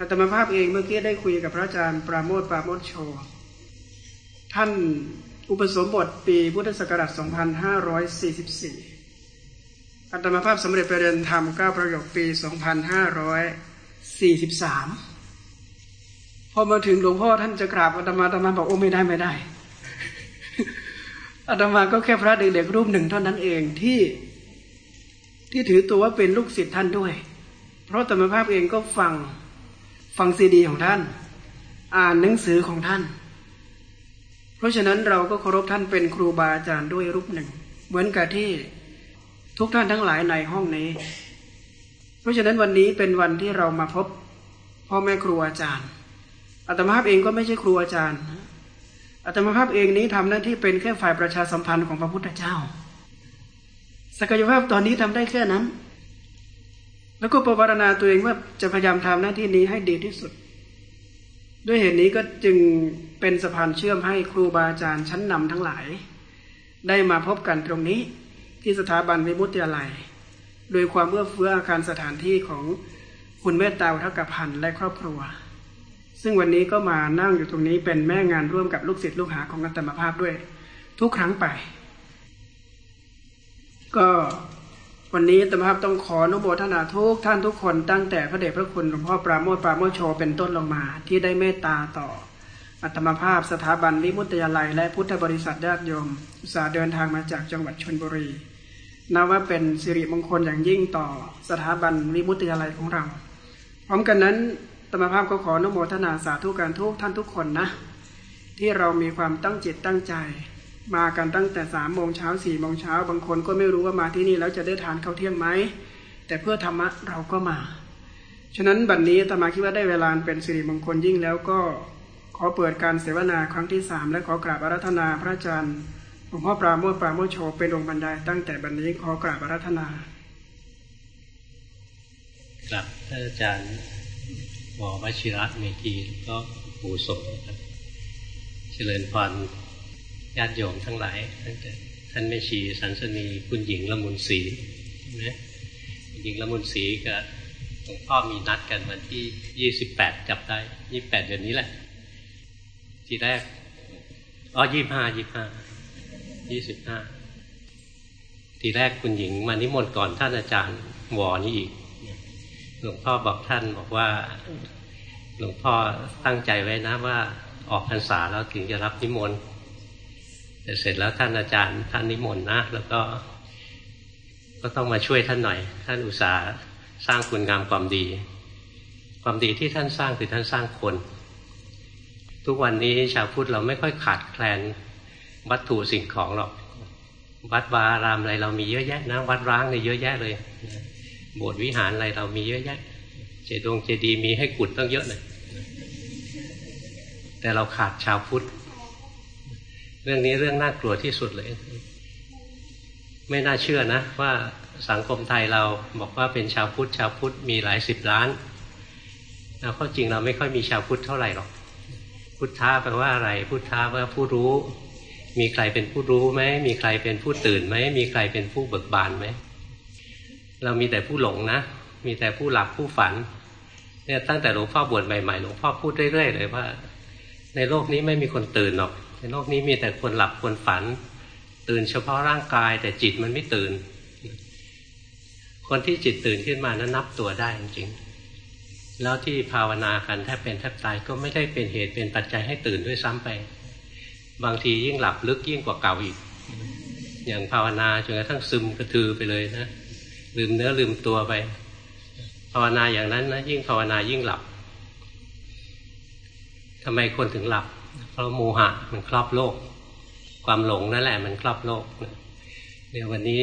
อาตมาภาพเองเมื่อกี้ได้คุยกับพระอาจารย์ปราโมทปราโมทโช ท่านอุปสมบทปีพุทธศักราช 2544อาตมาภาพสำเร็จไปเรียนธรรมก้าประโยคปี 2543 พอมาถึงหลวงพ่อท่านจะกราบอาตมาอาตมาบอกโอ้ไม่ได้ไม่ได้อาตมาก็แค่พระเด็กๆรูปหนึ่งเท่านั้นเองที่ที่ถือตัวว่าเป็นลูกศิษย์ท่านด้วย เพราะธรรมภาพเองก็ฟัง ฟังซีดีของท่าน อ่านหนังสือของท่าน เพราะฉะนั้นเราก็เคารพท่านเป็นครูบาอาจารย์ด้วยรูปหนึ่ง เหมือนกับที่ทุกท่านทั้งหลายในห้องนี้ เพราะฉะนั้นวันนี้เป็นวันที่เรามาพบพ่อแม่ครูอาจารย์อาตมาภาพเองก็ไม่ใช่ครูอาจารย์อาตมาภาพเองนี้ทำหน้าที่เป็นแค่ฝ่ายประชาสัมพันธ์ของพระพุทธเจ้า ศักยภาพตอนนี้ทำได้แค่นั้น แล้วก็ประวารณาตัวเองว่าจะพยายามทำหน้าที่นี้ให้ดีที่สุด ด้วยเหตุนี้ก็จึงเป็นสะพานเชื่อมให้ครูบาอาจารย์ชั้นนำทั้งหลาย ได้มาพบกันตรงนี้ที่สถาบันวิมุตติยาลัย โดยความเอื้อเฟื้ออาคารสถานที่ของคุณเมตตาทักพันธ์และครอบครัว ซึ่งวันนี้ก็มานั่งอยู่ตรงนี้เป็นแม่งานร่วมกับลูกศิษย์ลูกหาของนัตมภาพด้วย ทุกครั้งไป ก็ วันนี้ตมภาพต้องขออนุโมทนาทุกท่านทุกคนตั้งแต่พระเดชพระคุณหลวงพ่อปราโมทปราโมทโชเป็นต้นลงมา ที่ได้เมตตาต่อ อัตมภาพสถาบันวิมุตติยาลัย และพุทธบริษัทญาติโยมอุตสาเดินทางมาจากจังหวัดชนบุรีนับว่าเป็นสิริมงคลอย่างยิ่งต่อสถาบันวิมุตติยาลัยของเรา พร้อมกันนั้นตมภาพก็ขออนุโมทนาสาธุการทุกท่านทุกคนนะ ที่เรามีความตั้งจิตตั้งใจ มากันตั้งแต่สามโมงเช้าสี่โมงเช้าบางคนก็ไม่รู้ว่ามาที่นี่แล้วจะได้ทานข้าวเที่ยงไหมแต่เพื่อธรรมะเราก็มา ฉะนั้นบัดนนี้ตมาคิดว่าได้เวลาเป็นสิริมงคลยิ่งแล้วก็ขอเปิดการเสวนาครั้งที่สามและขอกราบอารัธนาพระอาจารย์หลวงพ่อปราโมทปราโมทโชเป็นองค์บรรดาตั้งแต่บัดนนี้ขอกราบอารัธนากราบท่านอาจารย์หมอวชิระเมกีก็ปูสมครับเจริญพร ญาติโยมทั้งหลายตั้งแต่ท่านแม่ชีสันสนีคุณหญิงละมุนศรีนะคุณหญิงละมุนศรีกับหลวงพ่อมีนัดกันวันที่ยี่สิบแปดจับได้ยี่แปดเดือนนี้แหละ ทีแรกอ๋อยี่ห้ายี่ห้ายี่สิบห้าทีแรกคุณหญิงมานิมนต์ก่อนท่านอาจารย์วอนี่อีกหลวงพ่อบอกท่านบอกว่าหลวงพ่อตั้งใจไว้นะว่าออกพรรษาแล้วถึงจะรับนิมนต์ เสร็จแล้วท่านอาจารย์ท่านนิมนต์นะ แล้วก็ ก็ต้องมาช่วยท่านหน่อย ท่านอุตส่าห์สร้างคุณงามความดี ความดีที่ท่านสร้างคือท่านสร้างคน ทุกวันนี้ชาวพุทธเราไม่ค่อยขาดแคลนวัตถุสิ่งของหรอก วัดวารามอะไรเรามีเยอะแยะนะ วัดร้างเนี่ยเยอะแยะเลยโบสถ์วิหารอะไรเรามีเยอะแยะ เจดงเจดีมีให้กุดต้องเยอะเลยแต่เราขาดชาวพุทธ เรื่องนี้เรื่องน่ากลัวที่สุดเลย ไม่น่าเชื่อนะ ว่าสังคมไทยเราบอกว่าเป็นชาวพุทธชาวพุทธมีหลายสิบล้านแล้วก็จริงเราไม่ค่อยมีชาวพุทธเท่าไหร่หรอก พุทธะแปลว่าอะไร พุทธะว่าผู้รู้ มีใครเป็นผู้รู้ไหมมีใครเป็นผู้ตื่นไหมมีใครเป็นผู้เบิกบานไหมเรามีแต่ผู้หลงนะ มีแต่ผู้หลับผู้ฝันเนี่ยตั้งแต่หลวงพ่อบวชใหม่ๆหลวงพ่อพูดเรื่อยๆเลยว่า ในโลกนี้ไม่มีคนตื่นหรอก ในโลกนี้มีแต่คนหลับคนฝัน ตื่นเฉพาะร่างกาย แต่จิตมันไม่ตื่น คนที่จิตตื่นขึ้นมานั้นนับตัวได้จริงๆแล้วที่ภาวนากันแทบเป็นแทบตายก็ไม่ได้เป็นเหตุเป็นปัจจัยให้ตื่นด้วยซ้ำไป บางทียิ่งหลับลึกยิ่งกว่าเก่าอีก อย่างภาวนาจนกระทั่งซึมกระทือไปเลยนะลืมเนื้อลืมตัวไปภาวนาอย่างนั้นนะยิ่งภาวนายิ่งหลับทำไมคนถึงหลับ เพราะโมหะมันครอบโลก ความหลงนั่นแหละมันครอบโลกเดี๋ยววันนี้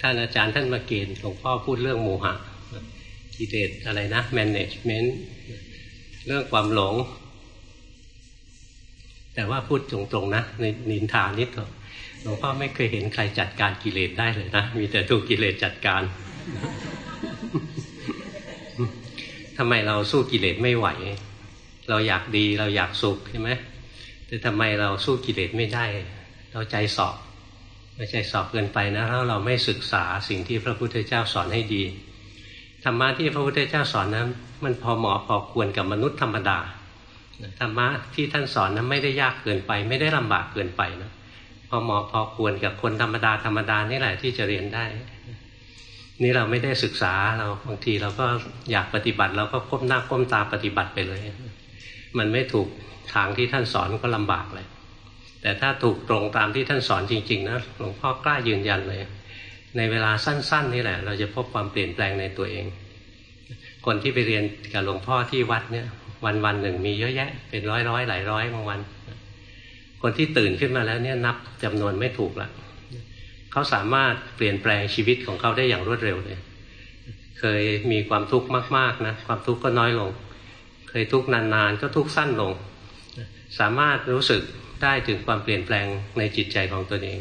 ท่านอาจารย์ท่านมาเกณฑ์หลวงพ่อพูดเรื่องโมหะกิเลสอะไรนะ management เรื่องความหลง แต่ว่าพูดตรงๆนะในนินทานิดเถอะหลวงพ่อไม่เคยเห็นใครจัดการกิเลสได้เลยนะ มีแต่ถูกกิเลสจัดการทำไมเราสู้กิเลสไม่ไหว เราอยากดีเราอยากสุขใช่ไหมแต่ทำไมเราสู้กิเลสไม่ได้ เราใจสอบไม่ใจสอบเกินไปนะแล้วเราไม่ศึกษาสิ่งที่พระพุทธเจ้าสอนให้ดีธรรมะที่พระพุทธเจ้าสอนนั้น มันพอเหมาะพอควรกับมนุษย์ธรรมดาธรรมะที่ท่านสอนนั้นไม่ได้ยากเกินไป ไม่ได้ลำบากเกินไปนะพอเหมาะพอควรกับคนธรรมดาธรรมดานี่แหละที่จะเรียนได้ นี่เราไม่ได้ศึกษาเราบางทีเราก็อยากปฏิบัติเราก็ก้มหน้าก้มตาปฏิบัติไปเลย มันไม่ถูกทางที่ท่านสอนก็ลำบากเลย แต่ถ้าถูกตรงตามที่ท่านสอนจริง ๆ นะหลวงพ่อกล้ายืนยันเลย ในเวลาสั้น ๆ นี่แหละ เราจะพบความเปลี่ยนแปลงในตัวเอง คนที่ไปเรียนกับหลวงพ่อที่วัดเนี่ย วันวันหนึ่งมีเยอะแยะ เป็นร้อยร้อยหลายร้อยบางวัน คนที่ตื่นขึ้นมาแล้วเนี่ยนับจำนวนไม่ถูกละเขาสามารถเปลี่ยนแปลงชีวิตของเขาได้อย่างรวดเร็วเลย เคยมีความทุกข์มาก ๆนะความทุกข์ก็น้อยลง เคยทุกข์นานๆ ก็ทุกข์สั้นลง สามารถรู้สึกได้ถึงความเปลี่ยนแปลงในจิตใจของตัวเอง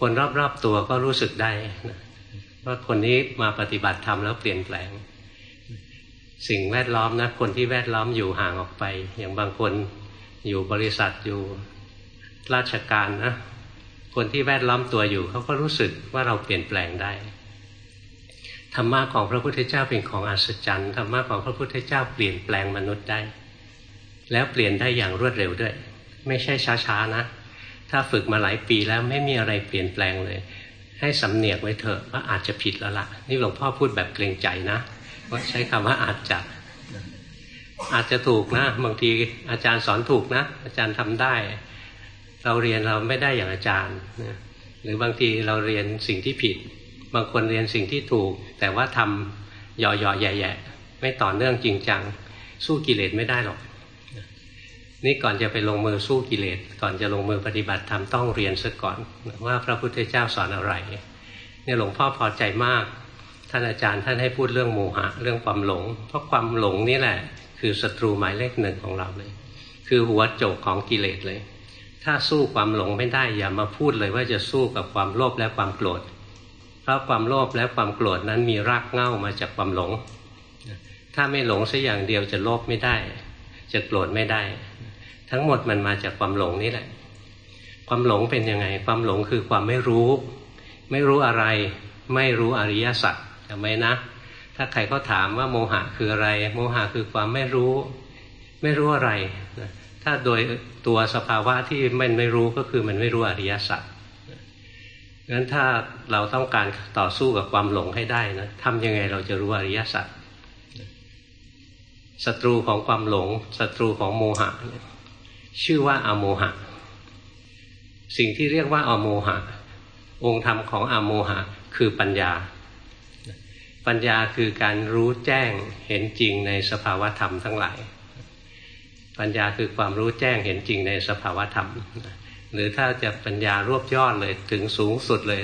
คนรอบๆตัวก็รู้สึกได้ว่าคนนี้มาปฏิบัติธรรมแล้วเปลี่ยนแปลง สิ่งแวดล้อมนะคนที่แวดล้อมอยู่ห่างออกไป อย่างบางคนอยู่บริษัทอยู่ราชการนะคนที่แวดล้อมตัวอยู่เขาก็รู้สึกว่าเราเปลี่ยนแปลงได้ ธรรมะของพระพุทธเจ้าเป็นของอัศจรรย์ธรรมะของพระพุทธเจ้าเปลี่ยนแปลงมนุษย์ได้ แล้วเปลี่ยนได้อย่างรวดเร็วด้วย ไม่ใช่ช้าๆนะ ถ้าฝึกมาหลายปีแล้วไม่มีอะไรเปลี่ยนแปลงเลย ให้สำเนียกไว้เถอะว่าอาจจะผิดแล้วละนี่หลวงพ่อพูดแบบเกรงใจนะว่าใช้คำว่าอาจจะอาจจะถูกนะ บางทีอาจารย์สอนถูกนะ อาจารย์ทำได้ เราเรียนเราไม่ได้อย่างอาจารย์นะหรือบางทีเราเรียนสิ่งที่ผิด บางคนเรียนสิ่งที่ถูก แต่ว่าทำหย่อๆแย่ๆไม่ต่อเนื่องจริงจัง สู้กิเลสไม่ได้หรอกนี่ก่อนจะไปลงมือสู้กิเลส ก่อนจะลงมือปฏิบัติธรรมต้องเรียนซะก่อน ว่าพระพุทธเจ้าสอนอะไรเนี่ยหลวงพ่อพอใจมาก ท่านอาจารย์ท่านให้พูดเรื่องโมหะ เรื่องความหลง เพราะความหลงนี่แหละ คือศัตรูหมายเลขหนึ่งของเราเลย คือหัวโจกของกิเลสเลย ถ้าสู้ความหลงไม่ได้อย่ามาพูดเลยว่าจะสู้กับความโลภและความโกรธ ราะความโลภและความโกรธนั้นมีรากเหง้ามาจากความหลง ถ้าไม่หลงสักอย่างเดียวจะโลภไม่ได้ จะโกรธไม่ได้ ทั้งหมดมันมาจากความหลงนี่แหละ ความหลงเป็นยังไง ความหลงคือความไม่รู้ ไม่รู้อะไร ไม่รู้อริยสัจจำไว้นะ ถ้าใครเขาถามว่าโมหะคืออะไร โมหะคือความไม่รู้ ไม่รู้อะไร ถ้าโดยตัวสภาวะที่มันไม่รู้ก็คือมันไม่รู้อริยสัจ งั้นถ้าเราต้องการต่อสู้กับความหลงให้ได้นะทำยังไงเราจะรู้อริยสัจศัตรูของความหลงศัตรูของโมหะ ชื่อว่าอโมหะ สิ่งที่เรียกว่าอโมหะ องค์ธรรมของอโมหะ คือปัญญา ปัญญาคือการรู้แจ้งเห็นจริงในสภาวธรรมทั้งหลาย ปัญญาคือความรู้แจ้งเห็นจริงในสภาวธรรม หรือถ้าจะปัญญารวบยอดเลยถึงสูงสุดเลย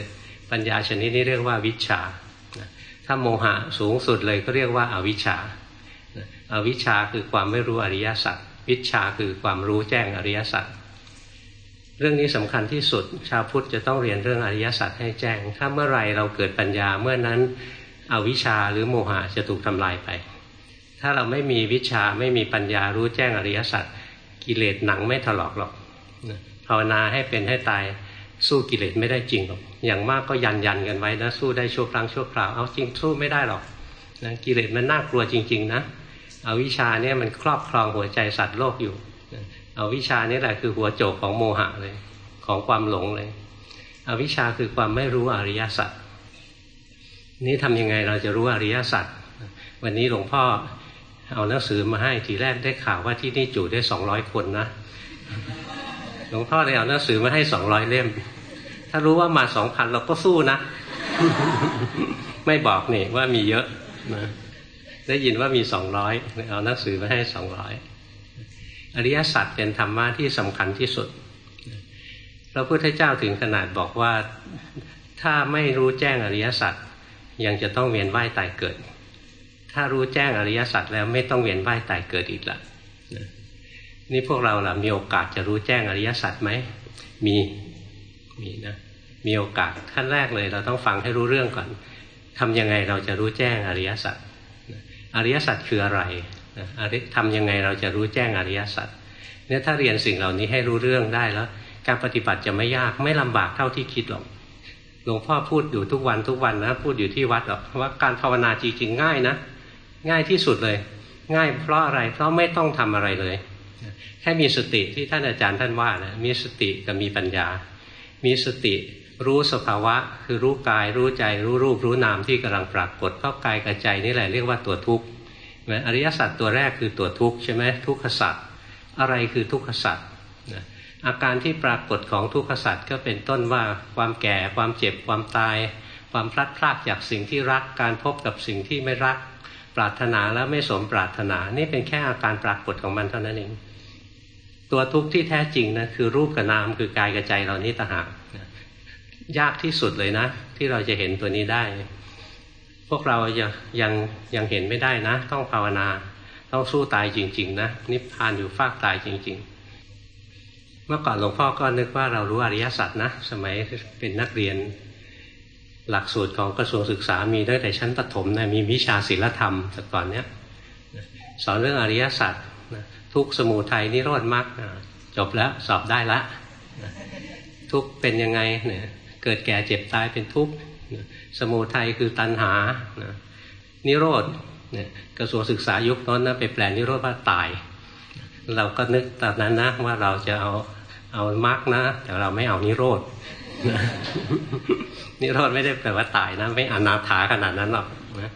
ปัญญาชนิดนี้เรียกว่าวิชา ถ้าโมหะสูงสุดเลยก็เรียกว่าอาวิชชาอาวิชชาคือความไม่รู้อริยสัจวิชาคือความรู้แจ้งอริยสัจเรื่องนี้สำคัญที่สุด ชาวพุทธจะต้องเรียนเรื่องอริยสัจให้แจ้ง ถ้าเมื่อไรเราเกิดปัญญาเมื่อนั้นอวิชชาหรือโมหะจะถูกทำลายไป ถ้าเราไม่มีวิชาไม่มีปัญญารู้แจ้งอริยสัจกิเลสหนังไม่ถลอกหรอก ภาวนาให้เป็นให้ตายสู้กิเลสไม่ได้จริงหรอก อย่างมากก็ยันยันกันไว้นะสู้ได้ชั่วครั้งชั่วคราว เอาจริงสู้ไม่ได้หรอกนะกิเลสมันน่ากลัวจริง ๆ นะ เอาวิชาเนี่ยมันครอบครองหัวใจสัตว์โลกอยู่ เอาวิชานี่แหละคือหัวโจกของโมหะเลย ของความหลงเลยเอาวิชาคือความไม่รู้อริยสัจ นี่ทำยังไงเราจะรู้อริยสัจ วันนี้หลวงพ่อเอาหนังสือมาให้ทีแรกได้ข่าวว่าที่นี่จุได้สองร้อยคนนะ ลวงพ่อเลยเอาหนังสือมาให้สองร้อยเล่ม ถ้ารู้ว่ามาสองพันเราก็สู้นะ ไม่บอกนี่ว่ามีเยอะนะได้ยินว่ามีสองร้อยเอาหนังสือมาให้สองร้อยอริยสัจเป็นธรรมะที่สำคัญที่สุดพระพุทธเจ้าถึงขนาดบอกว่าถ้าไม่รู้แจ้งอริยสัจยังจะต้องเวียนว่ายตายเกิด ถ้ารู้แจ้งอริยสัจแล้วไม่ต้องเวียนว่ายตายเกิดอีกละ นี่พวกเราล่ะมีโอกาสจะรู้แจ้งอริยสัจไหมมีมีนะมีโอกาสขั้นแรกเลย เราต้องฟังให้รู้เรื่องก่อนทำยังไงเราจะรู้แจ้งอริยสัจอริยสัจคืออะไรทำยังไงเราจะรู้แจ้งอริยสัจเนี่ยถ้าเรียนสิ่งเหล่านี้ให้รู้เรื่องได้แล้ว การปฏิบัติจะไม่ยากไม่ลำบากเท่าที่คิดหรอกหลวงพ่อพูดอยู่ทุกวันทุกวันนะพูดอยู่ที่วัดหรอกว่าการภาวนาจริงๆง่ายนะ ง่ายที่สุดเลย ง่ายเพราะอะไรเพราะไม่ต้องทำอะไรเลย แค่มีสติที่ท่านอาจารย์ท่านว่านะมีสติกับมีปัญญา มีสติรู้สภาวะ คือรู้กายรู้ใจรู้รูปรู้นามที่กำลังปรากฏเพราะกายกับใจนี่แหละเรียกว่าตัวทุกข์อริยสัจตัวแรกคือตัวทุกข์ใช่ไหมทุกขสัจอะไรคือทุกขสัจอาการที่ปรากฏของทุกขสัจก็เป็นต้นว่าความแก่ความเจ็บความตาย ความพลัดพรากจากสิ่งที่รักการพบกับสิ่งที่ไม่รัก ปรารถนาแล้วไม่สมปรารถนา นี่เป็นแค่อาการปรากฏของมันเท่านั้นเอง ตัวทุกข์ที่แท้จริงนะคือรูปกับนามคือกายกับใจเรานี้ต่างหากยากที่สุดเลยนะ ที่เราจะเห็นตัวนี้ได้ พวกเรายังยังยังเห็นไม่ได้นะ ต้องภาวนา ต้องสู้ตายจริง ๆ นะ นิพพานอยู่ฟากตายจริง ๆ เมื่อก่อนหลวงพ่อก็นึกว่าเรารู้อริยสัจนะ สมัยเป็นนักเรียน หลักสูตรของกระทรวงศึกษามีตั้งแต่ชั้นประถมนะมีวิชาศิลธรรมแต่ก่อนเนี้ยสอนเรื่องอริยสัจ ทุกสมุทัยนิโรธมรรคจบแล้วสอบได้ละ ทุกเป็นยังไงเนี่ยเกิดแก่เจ็บตายเป็นทุกสมุทัยคือตัณหานิโรธเนี่ยกระทรวงศึกษายุคนั้นนะไปแปลนิโรธว่าตาย เราก็นึกตอนนั้นนะว่าเราจะเอาเอามรรคนะ แต่เราไม่เอานิโรธนิโรธไม่ได้แปลว่าตายนะ ไม่อนาถาขนาดนั้นหรอกนะ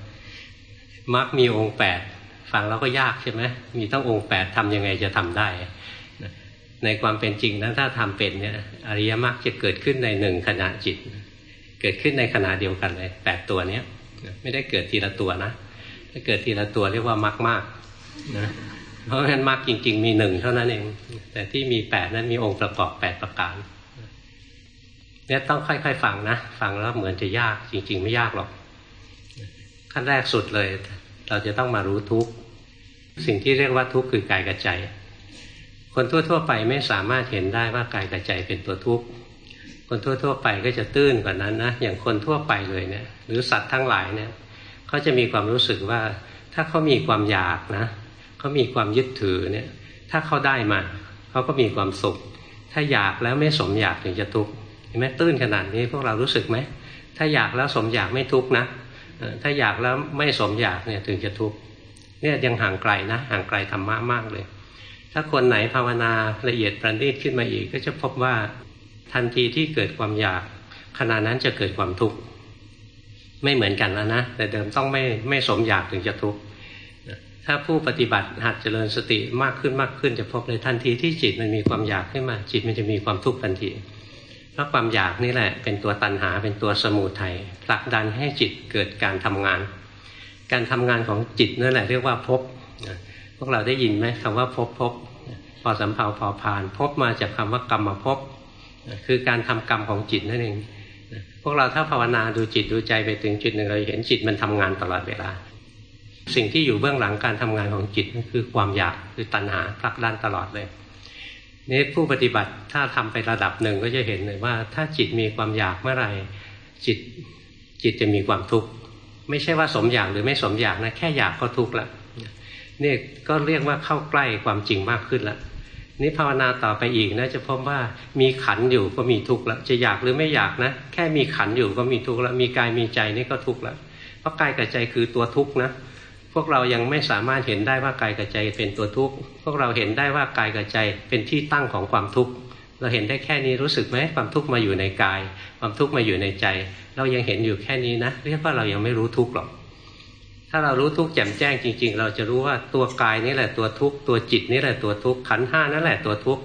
มรรคมีองค์แปด ฟังแล้วก็ยากใช่ไหมมีต้ององค์แปดทำยังไงจะทำได้ในความเป็นจริงนั้นถ้าทำเป็นเนี่ยอริยมรรคจะเกิดขึ้นในหนึ่งขณะจิต เกิดขึ้นในขณะเดียวกันเลยแปดตัวเนี้ยไม่ได้เกิดทีละตัวนะถ้าเกิดทีละตัวเรียกว่ามรรคมากนะเพราะฉะนั้นมรรคจริง ๆ มีหนึ่งเท่านั้นเอง แต่ที่มีแปดนั้นมีองค์ประกอบแปดประการเนี่ยต้องค่อย ๆ ฟังนะ ฟังแล้วเหมือนจะยากจริง ๆ ไม่ยากหรอกขั้นแรกสุดเลย เราจะต้องมารู้ทุกสิ่งที่เรียกว่าทุกข์คือกายกับใจ คนทั่วๆไปไม่สามารถเห็นได้ว่ากายกับใจเป็นตัวทุกข์คนทั่วๆไปก็จะตื้นกว่านั้นนะอย่างคนทั่วไปเลยเนี่ย หรือสัตว์ทั้งหลายเนี่ยเขาจะมีความรู้สึกว่า ถ้าเขามีความอยากนะเขามีความยึดถือเนี่ย ถ้าเขาได้มาเขาก็มีความสุข ถ้าอยากแล้วไม่สมอยากถึงจะทุกข์เห็นไหมตื้นขนาดนี้พวกเรารู้สึกไหมถ้าอยากแล้วสมอยากไม่ทุกข์นะ ถ้าอยากแล้วไม่สมอยากเนี่ยถึงจะทุกข์เนี่ยยังห่างไกลนะห่างไกลธรรมะมากเลย ถ้าคนไหนภาวนาละเอียดประณีตขึ้นมาอีก ก็จะพบว่าทันทีที่เกิดความอยากขณะนั้นจะเกิดความทุกข์ไม่เหมือนกันแล้วนะแต่เดิมต้องไม่ไม่สมอยากถึงจะทุกข์ถ้าผู้ปฏิบัติหัดเจริญสติมากขึ้นมากขึ้นจะพบเลยทันทีที่จิตมันมีความอยากขึ้นมา จิตมันจะมีความทุกข์ทันที พราะความอยากนี่แหละเป็นตัวตันหาเป็นตัวสมูทัยผลักดันให้จิตเกิดการทำงาน การทำงานของจิตนั่นแหละเรียกว่าพบพวกเราได้ยินไหมคำว่าพบพบพอสำเพาพอผ่านพบมาจากคำว่ากรรมพบคือการทำกรรมของจิตนั่นเองพวกเราถ้าภาวนาดูจิตดูใจไปถึงจุดหนึ่งเราเห็นจิตมันทำงานตลอดเวลา สิ่งที่อยู่เบื้องหลังการทำงานของจิตก็คือความอยากคือตัณหาผลักดันตลอดเลย นี่ผู้ปฏิบัติถ้าทำไประดับหนึ่งก็จะเห็นเลยว่า ถ้าจิตมีความอยากเมื่อไหร่จิตจิตจะมีความทุกข์ไม่ใช่ว่าสมอยากหรือไม่สมอยากนะแค่อยากก็ทุกข์ละนี่ก็เรียกว่าเข้าใกล้ความจริงมากขึ้นล้วนี่ภาวนาต่อไปอีกนะจะพบว่ามีขันอยู่ก็มีทุกข์ล้วจะอยากหรือไม่อยากนะ แค่มีขันอยู่ก็มีทุกข์ล้วมีกายมีใจนี่ก็ทุกข์ล้วเพราะกายกับใจคือตัวทุกข์นะ พวกเรายังไม่สามารถเห็นได้ว่ากายกับใจเป็นตัวทุกข์ พวกเราเห็นได้ว่ากายกับใจเป็นที่ตั้งของความทุกข์ เราเห็นได้แค่นี้รู้สึกไหมความทุกข์มาอยู่ในกาย ความทุกข์มาอยู่ในใจ เรายังเห็นอยู่แค่นี้นะเรียกว่าเรายังไม่รู้ทุกข์หรอก ถ้าเรารู้ทุกข์แจ่มแจ้งจริง ๆ เราจะรู้ว่าตัวกายนี่แหละตัวทุกข์ตัวจิตนี่แหละตัวทุกข์ขันห้านั่นแหละตัวทุกข์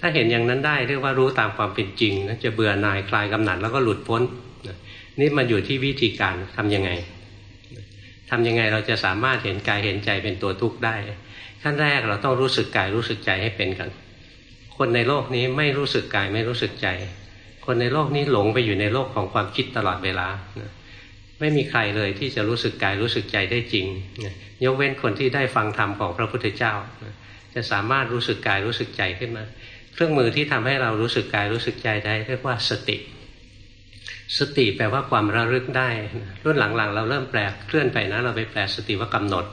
ถ้าเห็นอย่างนั้นได้เรียกว่ารู้ตามความเป็นจริงนะจะเบื่อหน่ายคลายกำหนัดแล้วก็หลุดพ้นนี่มันอยู่ที่วิธีการทํำยังไง ทำยังไงเราจะสามารถเห็นกายเห็นใจเป็นตัวทุกข์ได้ ขั้นแรกเราต้องรู้สึกกายรู้สึกใจให้เป็นกันคนในโลกนี้ไม่รู้สึกกายไม่รู้สึกใจ คนในโลกนี้หลงไปอยู่ในโลกของความคิดตลอดเวลาไม่มีใครเลยที่จะรู้สึกกายรู้สึกใจได้จริง ยกเว้นคนที่ได้ฟังธรรมของพระพุทธเจ้า จะสามารถรู้สึกกายรู้สึกใจขึ้นมา เครื่องมือที่ทำให้เรารู้สึกกายรู้สึกใจได้เรียกว่าสติ สติแปลว่าความระลึกได้รุ่นหลังๆ เราเริ่มแปลเคลื่อนไปนะ เราไปแปลสติว่ากำหนด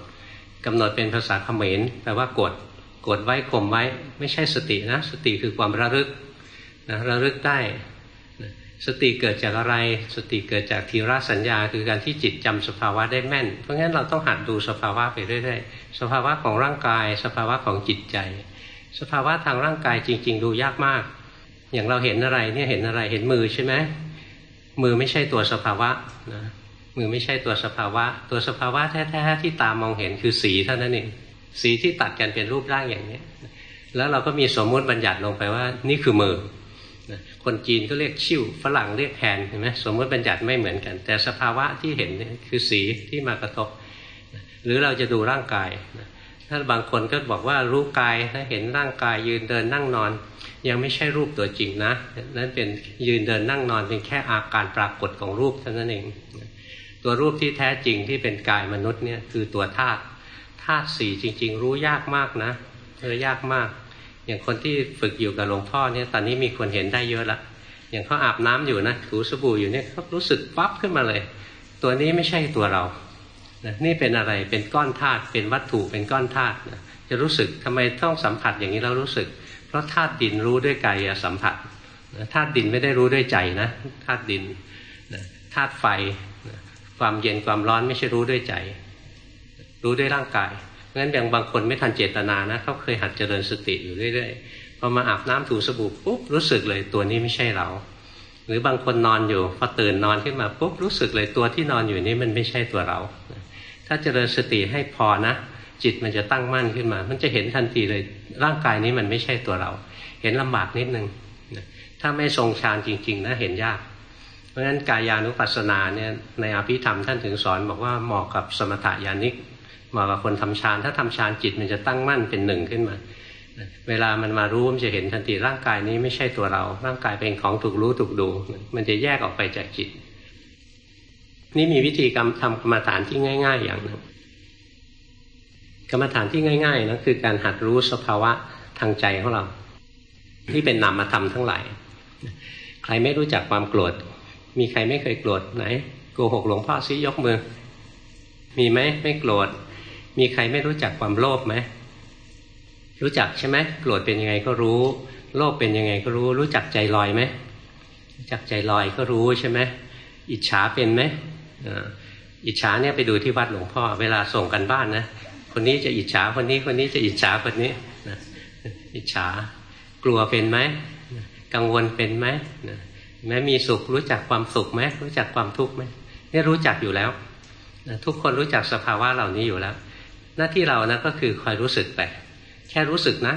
กำหนดเป็นภาษาเขมรแปลว่ากดกดไว้ข่มไว้ ไม่ใช่สตินะ สติคือความระลึกนะระลึกได้ สติเกิดจากอะไร สติเกิดจากทีระสัญญา คือการที่จิตจำสภาวะได้แม่น เพราะงั้นเราต้องหัดดูสภาวะไปเรื่อยๆ สภาวะของร่างกาย สภาวะของจิตใจ สภาวะทางร่างกายจริง ๆ ดูยากมาก อย่างเราเห็นอะไรเนี่ยเห็นอะไรเห็นมือใช่ไหม มือไม่ใช่ตัวสภาวะนะมือไม่ใช่ตัวสภาวะ ตัวสภาวะแท้ๆที่ตามองเห็นคือสีเท่านั้นเองสีที่ตัดกันเป็นรูปร่างอย่างนี้แล้วเราก็มีสมมุติบัญญัติลงไปว่า นี่คือมือคนจีนก็เรียกชิ่วฝรั่งเรียกแฮนเห็นไหมสมมติบัญญัติไม่เหมือนกัน แต่สภาวะที่เห็นนี่คือสีที่มากระทบ หรือเราจะดูร่างกายถ้าบางคนก็บอกว่ารู้กายถ้าเห็นร่างกายยืนเดินนั่งนอน ยังไม่ใช่รูปตัวจริงนะ นั่นเป็นยืนเดินนั่งนอนเป็นแค่อาการปรากฏของรูปเท่านั้นเอง ตัวรูปที่แท้จริงที่เป็นกายมนุษย์เนี่ยคือตัวธาตุธาตุสี่จริง ๆ รู้ยากมากนะเออยากมาก อย่างคนที่ฝึกอยู่กับหลวงพ่อเนี่ยตอนนี้มีคนเห็นได้เยอะละอย่างเขาอาบน้ำอยู่นะถูสบู่อยู่เนี่ยเขารู้สึกปั๊บขึ้นมาเลย ตัวนี้ไม่ใช่ตัวเรานี่เป็นอะไรเป็นก้อนธาตุเป็นวัตถุเป็นก้อนธาตุจะรู้สึกทำไมต้องสัมผัสอย่างนี้เรารู้สึก ราะธาตุดินรู้ด้วยกายสัมผัสธาตุดินไม่ได้รู้ด้วยใจนะธาตุดินธาตุไฟความเย็นความร้อนไม่ใช่รู้ด้วยใจ รู้ด้วยร่างกายงั้นอย่างบางคนไม่ทันเจตนานะเขาเคยหัดเจริญสติอยู่เรื่อยๆพอมาอาบน้ำถูสบู่ปุ๊บรู้สึกเลยตัวนี้ไม่ใช่เรา หรือบางคนนอนอยู่พอตื่นนอนขึ้นมาปุ๊บรู้สึกเลยตัวที่นอนอยู่นี้มันไม่ใช่ตัวเรา ถ้าเจริญสติให้พอนะ จิตมันจะตั้งมั่นขึ้นมา มันจะเห็นทันทีเลย ร่างกายนี้มันไม่ใช่ตัวเรา เห็นลำบากนิดนึงถ้าไม่ทรงฌานจริง ๆ นะเห็นยาก เพราะฉะนั้นกายานุปัสสนาเนี่ยในอภิธรรมท่านถึงสอนบอกว่าเหมาะกับสมถะญาณิกมาะกับคนทำฌานถ้าทำฌานจิตมันจะตั้งมั่นเป็นหนึ่งขึ้นมาเวลามันมารู้มันจะเห็นทันทีร่างกายนี้ไม่ใช่ตัวเรา ร่างกายเป็นของถูกรู้ถูกดู มันจะแยกออกไปจากจิต นี่มีวิธีกรรมทำกรรมฐานที่ง่าย ๆ อย่างนึง กรรมฐานที่ง่ายๆนะคือการหัดรู้สภาวะทางใจของเรา ที่เป็นนามธรรมทั้งหลาย ใครไม่รู้จักความโกรธ มีใครไม่เคยโกรธไหนโกหกหลวงพ่อซิยกมือ มีไหมไม่โกรธ มีใครไม่รู้จักความโลภไหมรู้จักใช่ไหมโกรธเป็นยังไงก็รู้ โลภเป็นยังไงก็รู้ รู้จักใจลอยไหมรู้จักใจลอยก็รู้ใช่ไหมอิจฉาเป็นไหมอิจฉาเนี่ยไปดูที่วัดหลวงพ่อ เวลาส่งกันบ้านนะ คนนี้จะอิจฉาคนนี้คนนี้จะอิจฉาคนนี้นะอิจฉากลัวเป็นไหมกังวลเป็นไหมแม้มีสุขรู้จักความสุขไหมรู้จักความทุกข์ไหมนี่รู้จักอยู่แล้วทุกคนรู้จักสภาวะเหล่านี้อยู่แล้ว หน้าที่เรานะก็คือคอยรู้สึกไปแค่รู้สึกนะ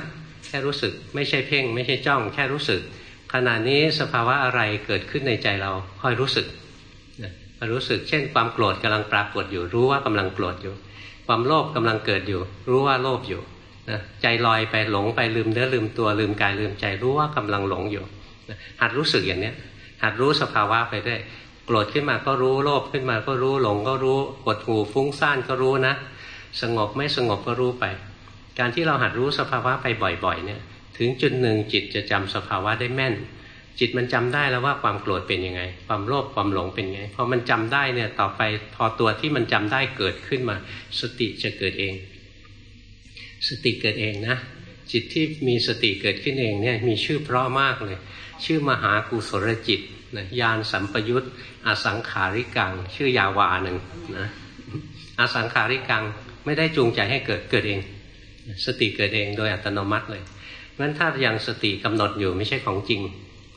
แค่รู้สึกไม่ใช่เพ่ง ไม่ใช่จ้อง แค่รู้สึก ขณะนี้สภาวะอะไรเกิดขึ้นในใจเราคอยรู้สึกคอยรู้สึก เช่น ความโกรธกำลังปรากฏอยู่รู้ว่ากำลังโกรธอยู่ ความโลภกำลังเกิดอยู่ รู้ว่าโลภอยู่นะใจลอยไปหลงไปลืมเนื้อลืมตัวลืมกายลืมใจรู้ว่ากำลังหลงอยู่หัดรู้สึกอย่างเนี้ยหัดรู้สภาวะไปได้โกรธขึ้นมาก็รู้โลภขึ้นมาก็รู้หลงก็รู้กดหูฟุ้งซ่านก็รู้นะ สงบไม่สงบก็รู้ไป การที่เราหัดรู้สภาวะไปบ่อยๆเนี่ย ถึงจุดหนึ่งจิตจะจำสภาวะได้แม่น จิตมันจำได้แล้วว่าความโกรธเป็นยังไง ความโลภความหลงเป็นไงพอมันจำได้เนี่ยต่อไปพอตัวที่มันจำได้เกิดขึ้นมา สติจะเกิดเอง สติเกิดเองนะ จิตที่มีสติเกิดขึ้นเองเนี่ยมีชื่อเพราะมากเลย ชื่อมหากุศลจิตนะยานสัมปยุตอสังขาริกัง ชื่อยาวาหนึ่งนะอสังขาริกังไม่ได้จูงใจให้เกิดเกิดเอง สติเกิดเองโดยอัตโนมัติเลยงั้นถ้ายังสติกำหนดอยู่ไม่ใช่ของจริง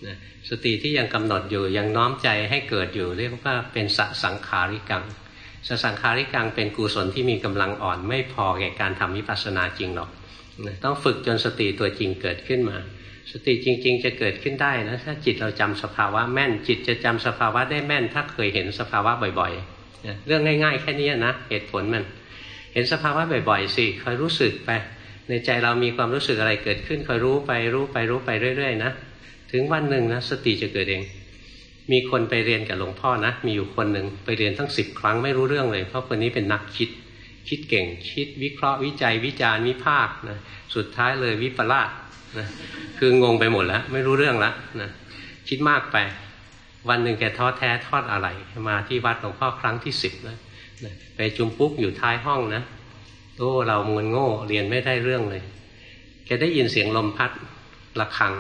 นะสติที่ยังกำหนดอยู่ยังน้อมใจให้เกิดอยู่ เรียกว่าเป็นสสังขาริกังสสังขาริกังเป็นกุศลที่มีกำลังอ่อนไม่พอแก่การทำวิปัสสนาจริงหรอกต้องฝึกจนสติตัวจริงเกิดขึ้นมา สติจริง ๆ จะเกิดขึ้นได้นะถ้าจิตเราจำสภาวะแม่น จิตจะจำสภาวะได้แม่น ถ้าเคยเห็นสภาวะบ่อยๆเรื่องง่าย ๆ แค่นี้นะเหตุผลมันเห็นสภาวะบ่อยๆสิคอยรู้สึกไป ในใจเรามีความรู้สึกอะไรเกิดขึ้นคอยรู้ไปรู้ไปรู้ไปเรื่อย ๆ นะ ถึงวันหนึ่งนะสติจะเกิดเอง มีคนไปเรียนกับหลวงพ่อนะ มีอยู่คนหนึ่งไปเรียนทั้งสิบครั้งไม่รู้เรื่องเลย เพราะคนนี้เป็นนักคิด คิดเก่ง คิดวิเคราะห์วิจัยวิจารณ์วิพากษ์นะสุดท้ายเลยวิปลาสนะคืองงไปหมดแล้ว ไม่รู้เรื่องแล้วนะคิดมากไป วันหนึ่งแกท้อแท้ทอดอะไร มาที่วัดหลวงพ่อครั้งที่สิบนะไปจุมปุ๊กอยู่ท้ายห้องนะโอ้เราเงินโง่เรียนไม่ได้เรื่องเลยแกได้ยินเสียงลมพัดระฆัง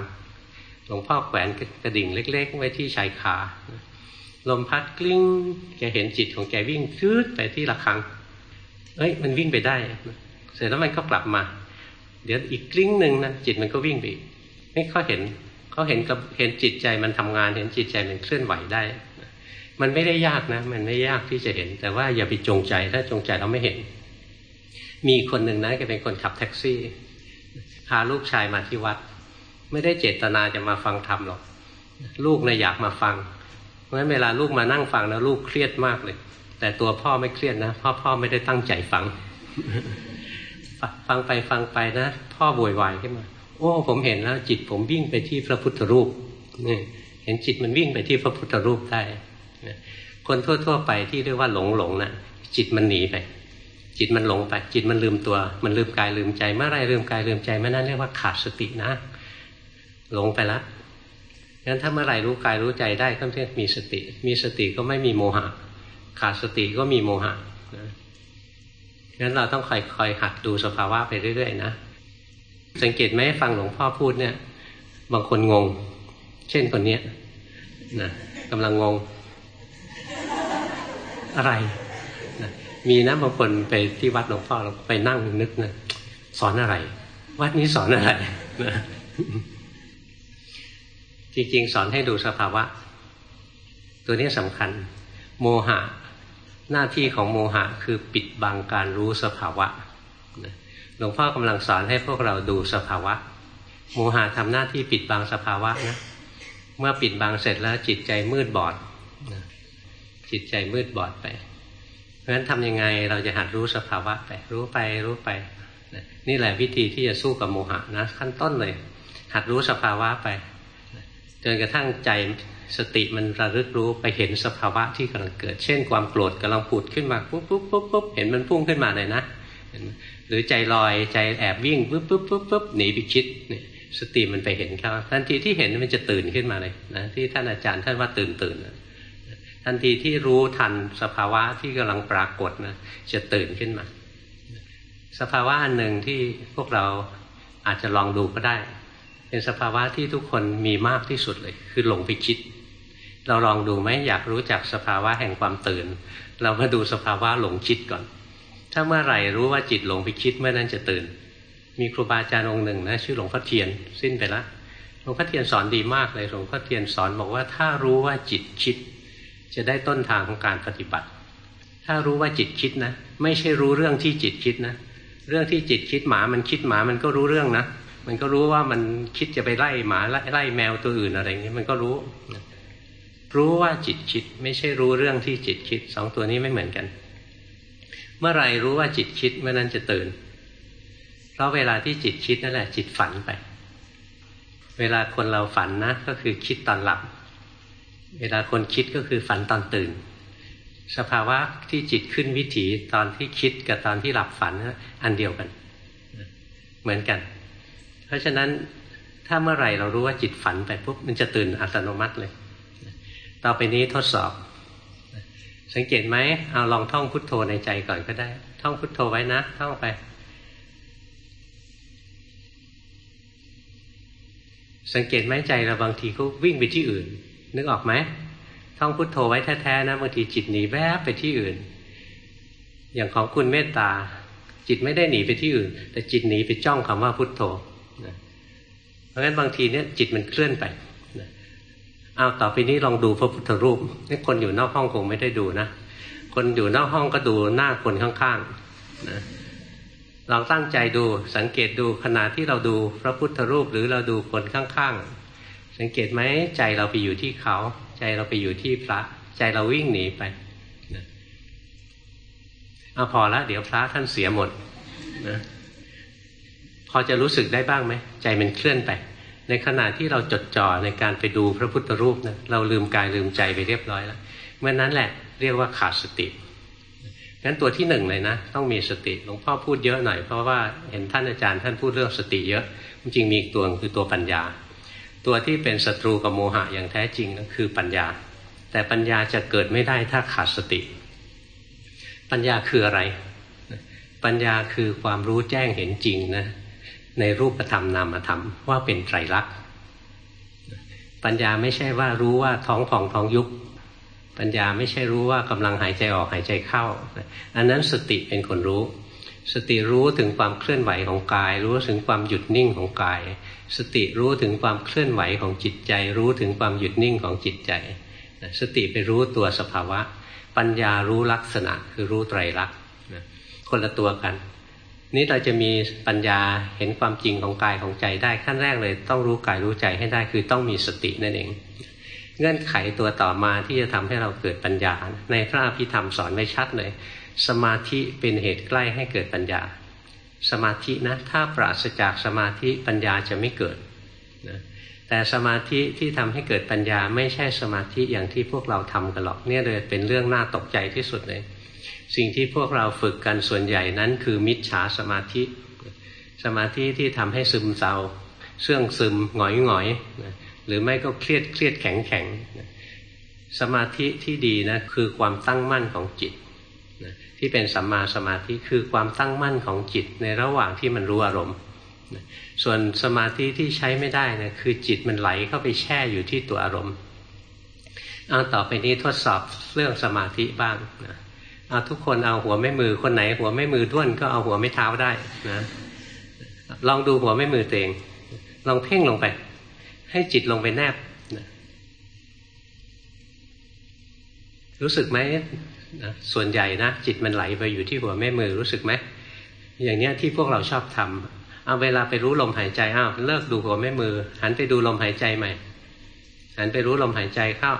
ลวงพ่อแขวนกระดิ่งเล็ก ๆ ไว้ที่ชายคาลมพัดกลิ้งแกเห็นจิตของแกวิ่งชืดไปที่ระฆัง เอ้ย มันวิ่งไปได้ เสร็จแล้วมันก็กลับมา เดี๋ยวอีกกลิ้งหนึ่งนะจิตมันก็วิ่งไปนี่เขาเห็นเขาเห็นกับเห็นจิตใจมันทำงาน เห็นจิตใจมันเคลื่อนไหวได้ มันไม่ได้ยากนะ มันไม่ยากที่จะเห็น แต่ว่าอย่าไปจงใจ ถ้าจงใจเราไม่เห็น มีคนหนึ่งนะแกเป็นคนขับแท็กซี่ พาลูกชายมาที่วัด ไม่ได้เจตนาจะมาฟังธรรมหรอก ลูกเนะอยากมาฟัง เพราะฉะนั้นเวลาลูกมานั่งฟังนะลูกเครียดมากเลย แต่ตัวพ่อไม่เครียดนะพ่อพ่อไม่ได้ตั้งใจฟัง ฟังไปฟังไปนะ พ่อโวยวายขึ้นมา โอ้ ผมเห็นแล้ว จิตผมวิ่งไปที่พระพุทธรูปนี่เห็นจิตมันวิ่งไปที่พระพุทธรูปได้คนทั่ว ๆ ไปที่เรียกว่าหลงหลงนะ่ะ จิตมันหนีไป จิตมันหลงไป จิตมันลืมตัว มันลืมกายลืมใจเมื่อไรลืมกายลืมใจเมื่อนั้นเรียกว่าขาดสตินะ หลงไปแล้วงั้นถ้าเมื่อไหร่รู้กายรู้ใจได้ก็เรียกมีสติ มีสติก็ไม่มีโมหะ ขาดสติก็มีโมหะนะงั้นเราต้องคอยคอยหัดดูสภาวะไปเรื่อยๆนะสังเกตไหมฟังหลวงพ่อพูดเนี่ย บางคนงง เช่นคนเนี้ยนะกำลังงง อะไรนะมีนะบางคนไปที่วัดหลวงพ่อเราไปนั่งนึกนะสอนอะไร วัดนี้สอนอะไรนะ จริง ๆ สอนให้ดูสภาวะ ตัวนี้สำคัญ โมหะ หน้าที่ของโมหะคือปิดบังการรู้สภาวะหลวงพ่อกำลังสอนให้พวกเราดูสภาวะ โมหะทำหน้าที่ปิดบังสภาวะนะเมื่อปิดบังเสร็จแล้วจิตใจมืดบอดจิตใจมืดบอดไป เพราะฉะนั้นทำยังไงเราจะหัดรู้สภาวะไป รู้ไปรู้ไป นี่แหละวิธีที่จะสู้กับโมหะนะขั้นต้นเลย หัดรู้สภาวะไป จนกระทั่งใจสติมันระลึกรู้ไปเห็นสภาวะที่กำลังเกิด เช่น ความโกรธกำลังผุดขึ้นมาปุ๊บปุ๊บปุ๊บปุ๊บเห็นมันพุ่งขึ้นมาเลยนะ หรือใจลอยใจแอบวิ่งปุ๊บปุ๊บปุ๊บปุ๊บหนีไปคิดเนี่ยสติมันไปเห็นเขาทันทีที่เห็นมันจะตื่นขึ้นมาเลยนะที่ท่านอาจารย์ท่านว่าตื่นตื่นทันทีที่รู้ทันสภาวะที่กำลังปรากฏนะจะตื่นขึ้นมา สภาวะอันหนึ่งที่พวกเราอาจจะลองดูก็ได้ เป็นสภาวะที่ทุกคนมีมากที่สุดเลย คือหลงไปคิด เราลองดูไหมอยากรู้จักสภาวะแห่งความตื่น เรามาดูสภาวะหลงคิดก่อน ถ้าเมื่อไหร่รู้ว่าจิตหลงไปคิดเมื่อนั้นจะตื่น มีครูบาอาจารย์องค์หนึ่งนะชื่อหลวงพ่อเทียนสิ้นไปละหลวงพ่อเทียนสอนดีมากเลยหลวงพ่อเทียนสอนบอกว่าถ้ารู้ว่าจิตคิด จะได้ต้นทางของการปฏิบัติ ถ้ารู้ว่าจิตคิดนะ ไม่ใช่รู้เรื่องที่จิตคิดนะ เรื่องที่จิตคิดหมามันคิดหมามันก็รู้เรื่องนะ มันก็รู้ว่ามันคิดจะไปไล่หมาไล่ไล่แมวตัวอื่นอะไรอย่างนี้มันก็รู้ รู้ว่าจิตคิด ไม่ใช่รู้เรื่องที่จิตคิดสองตัวนี้ไม่เหมือนกัน เมื่อไรรู้ว่าจิตคิดเมื่อนั้นจะตื่น เพราะเวลาที่จิตคิดนั่นแหละ จิตฝันไป เวลาคนเราฝันนะก็คือคิดตอนหลับ เวลาคนคิดก็คือฝันตอนตื่น สภาวะที่จิตขึ้นวิถีตอนที่คิดกับตอนที่หลับฝันอันเดียวกัน เหมือนกัน เพราะฉะนั้นถ้าเมื่อไหร่เรารู้ว่าจิตฝันไปปุ๊บมันจะตื่นอัตโนมัติเลย ต่อไปนี้ทดสอบ สังเกตไหมเอาลองท่องพุทโธในใจก่อนก็ได้ ท่องพุทโธไว้นะ ท่องไป สังเกตไหมใจเราบางทีก็วิ่งไปที่อื่น นึกออกไหมท่องพุทโธไว้แท้ๆนะบางทีจิตหนีแวบไปที่อื่น อย่างของคุณเมตตาจิตไม่ได้หนีไปที่อื่น แต่จิตหนีไปจ้องคำว่าพุทโธ เพราะฉะนั้นบางทีเนี่ยจิตมันเคลื่อนไปเอาต่อไปนี้ลองดูพระพุทธรูปนี่คนอยู่นอกห้องคงไม่ได้ดูนะคนอยู่นอกห้องก็ดูหน้าคนข้างๆนะลองตั้งใจดูสังเกตดูขณะที่เราดูพระพุทธรูปหรือเราดูคนข้างๆ สังเกตไหมใจเราไปอยู่ที่เขา ใจเราไปอยู่ที่พระ ใจเราวิ่งหนีไปนะเอาพอละเดี๋ยวพระท่านเสียหมดนะ พอจะรู้สึกได้บ้างไหมใจมันเคลื่อนไป ในขณะที่เราจดจ่อในการไปดูพระพุทธรูปนะเราลืมกายลืมใจไปเรียบร้อยแล้วเมื่อนั้นแหละเรียกว่าขาดสติงั้นตัวที่หนึ่งเลยนะ ต้องมีสติหลวงพ่อพูดเยอะหน่อยเพราะว่าเห็นท่านอาจารย์ท่านพูดเรื่องสติเยอะจริงมีอีกตัวคือตัวปัญญา ตัวที่เป็นศัตรูกับโมหะอย่างแท้จริงก็คือปัญญา แต่ปัญญาจะเกิดไม่ได้ถ้าขาดสติ ปัญญาคืออะไร ปัญญาคือความรู้แจ้งเห็นจริงนะ ในรูปธรรมนามธรรมว่าเป็นไตรลักษณ์ปัญญาไม่ใช่ว่ารู้ว่าท้องผ่องท้องยุบปัญญาไม่ใช่รู้ว่ากำลังหายใจออกหายใจเข้า อันนั้นสติเป็นคนรู้ สติรู้ถึงความเคลื่อนไหวของกาย รู้ถึงความหยุดนิ่งของกาย สติรู้ถึงความเคลื่อนไหวของจิตใจ รู้ถึงความหยุดนิ่งของจิตใจสติไปรู้ตัวสภาวะ ปัญญารู้ลักษณะคือรู้ไตรลักษณ์คนละตัวกัน นี้เราจะมีปัญญาเห็นความจริงของกายของใจได้ขั้นแรกเลย ต้องรู้กายรู้ใจให้ได้คือต้องมีสตินั่นเอง เงื่อนไขตัวต่อมาที่จะทำให้เราเกิดปัญญา ในพระอภิธรรมสอนไว้ชัดเลย สมาธิเป็นเหตุใกล้ให้เกิดปัญญา สมาธินะถ้าปราศจากสมาธิปัญญาจะไม่เกิดนะแต่สมาธิที่ทำให้เกิดปัญญาไม่ใช่สมาธิอย่างที่พวกเราทำกันหรอกเนี่ยเลยเป็นเรื่องน่าตกใจที่สุดเลย สิ่งที่พวกเราฝึกกันส่วนใหญ่นั้นคือมิจฉาสมาธิ สมาธิที่ทำให้ซึมเศร้าเสื่องซึมหงอยหงอยหรือไม่ก็เครียดเครียดแข็งแข็งสมาธิที่ดีนะคือความตั้งมั่นของจิตที่เป็นสัมมาสมาธิคือความตั้งมั่นของจิตในระหว่างที่มันรู้อารมณ์ส่วนสมาธิที่ใช้ไม่ได้นะคือจิตมันไหลเข้าไปแช่อยู่ที่ตัวอารมณ์เอาต่อไปนี้ทดสอบเรื่องสมาธิบ้างนะ เอาทุกคนเอาหัวแม่มือคนไหน หัวแม่มือด้วนก็เอาหัวไม่เท้าได้นะ ลองดูหัวแม่มือตัวเอง ลองเพ่งลงไป ให้จิตลงไปแนบนะรู้สึกไหมนะส่วนใหญ่นะจิตมันไหลไปอยู่ที่หัวแม่มือรู้สึกไหมอย่างเนี้ยที่พวกเราชอบทำเอาเวลาไปรู้ลมหายใจอ้าวเลิกดูหัวแม่มือ หันไปดูลมหายใจใหม่ หันไปรู้ลมหายใจเข้า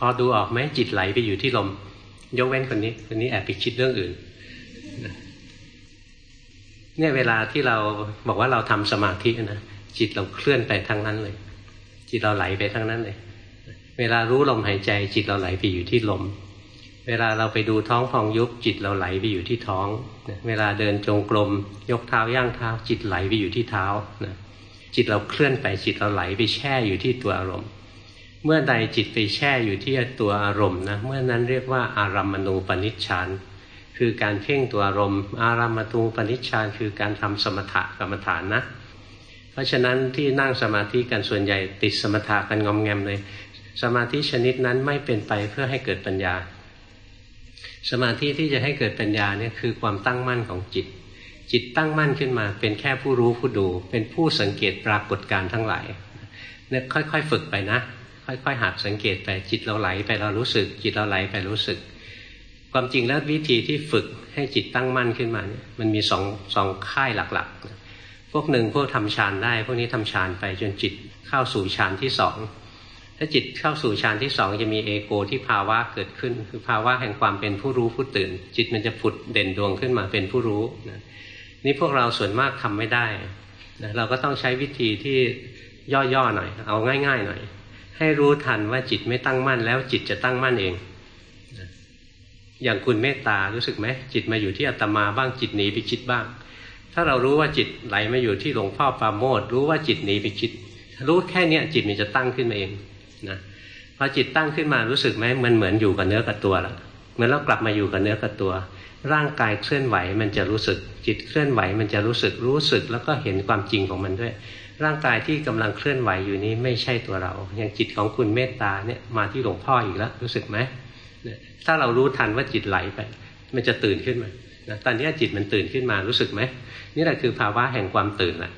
พอดูออกไหมจิตไหลไปอยู่ที่ลม ยกเว้นคนนี้ คนนี้แอบไปคิดเรื่องอื่นเนี่ยเวลาที่เราบอกว่าเราทำสมาธินะจิตเราเคลื่อนไปทั้งนั้นเลย จิตเราไหลไปทั้งนั้นเลย เวลารู้ลมหายใจ จิตเราไหลไปอยู่ที่ลม เวลาเราไปดูท้องพองยุบจิตเราไหลไปอยู่ที่ท้อง เวลาเดินจงกรมยกเท้าย่างเท้า จิตไหลไปอยู่ที่เท้านะจิตเราเคลื่อนไปจิตเราไหลไปแช่อยู่ที่ตัวอารมณ์ เมื่อใดจิตไปแช่อยู่ที่ตัวอารมณ์นะเมื่อนั้นเรียกว่าอารัมมณูปนิชฌานคือการเพ่งตัวอารมณ์ อารามตูปนิชฌานคือการทำสมถะกรรมฐานนะ เพราะฉะนั้นที่นั่งสมาธิกันส่วนใหญ่ติดสมถะกันงอมแงมเลย สมาธิชนิดนั้นไม่เป็นไปเพื่อให้เกิดปัญญา สมาธิที่จะให้เกิดปัญญาเนี่ยคือความตั้งมั่นของจิต จิตตั้งมั่นขึ้นมา เป็นแค่ผู้รู้ผู้ดู เป็นผู้สังเกตปรากฏการทั้งหลายเนี่ยค่อยๆ ฝึกไปนะ ค่อยๆหัดสังเกตไปจิตเราไหลไปเรารู้สึก จิตเราไหลไปรู้สึก ความจริงแล้ววิธีที่ฝึกให้จิตตั้งมั่นขึ้นมาเนี่ยมันมีสองสองค่ายหลักๆ พวกหนึ่งพวกทำฌานได้ พวกนี้ทำฌานไปจนจิตเข้าสู่ฌานที่สองถ้าจิตเข้าสู่ฌานที่สองจะมีเอโกที่ภาวะเกิดขึ้น คือภาวะแห่งความเป็นผู้รู้ผู้ตื่น จิตมันจะผุดเด่นดวงขึ้นมาเป็นผู้รู้นะนี่พวกเราส่วนมากทำไม่ได้นะเราก็ต้องใช้วิธีที่ย่อๆหน่อย เอาง่าย ๆ หน่อย ให้รู้ทันว่าจิตไม่ตั้งมั่นแล้วจิตจะตั้งมั่นเอง อย่างคุณเมตตารู้สึกไหมจิตมาอยู่ที่อาตมาบ้างจิตหนีไปคิดบ้าง ถ้าเรารู้ว่าจิตไหลมาอยู่ที่หลวงพ่อปาโมดรู้ว่าจิตหนีไปคิด รู้แค่เนี้ยจิตมันจะตั้งขึ้นมาเองนะพอจิตตั้งขึ้นมารู้สึกไหมมันเหมือนอยู่กับเนื้อกับตัวละเหมือนเรากลับมาอยู่กับเนื้อกับตัว ร่างกายเคลื่อนไหวมันจะรู้สึก จิตเคลื่อนไหวมันจะรู้สึกรู้สึกแล้วก็เห็นความจริงของมันด้วย ร่างกายที่กำลังเคลื่อนไหวอยู่นี้ไม่ใช่ตัวเรา อย่างจิตของคุณเมตตาเนี่ยมาที่หลวงพ่ออีกแล้วรู้สึกไหมถ้าเรารู้ทันว่าจิตไหลไป มันจะตื่นขึ้นมาตอนนี้จิตมันตื่นขึ้นมารู้สึกไหมนี่แหละคือภาวะแห่งความตื่นแหละ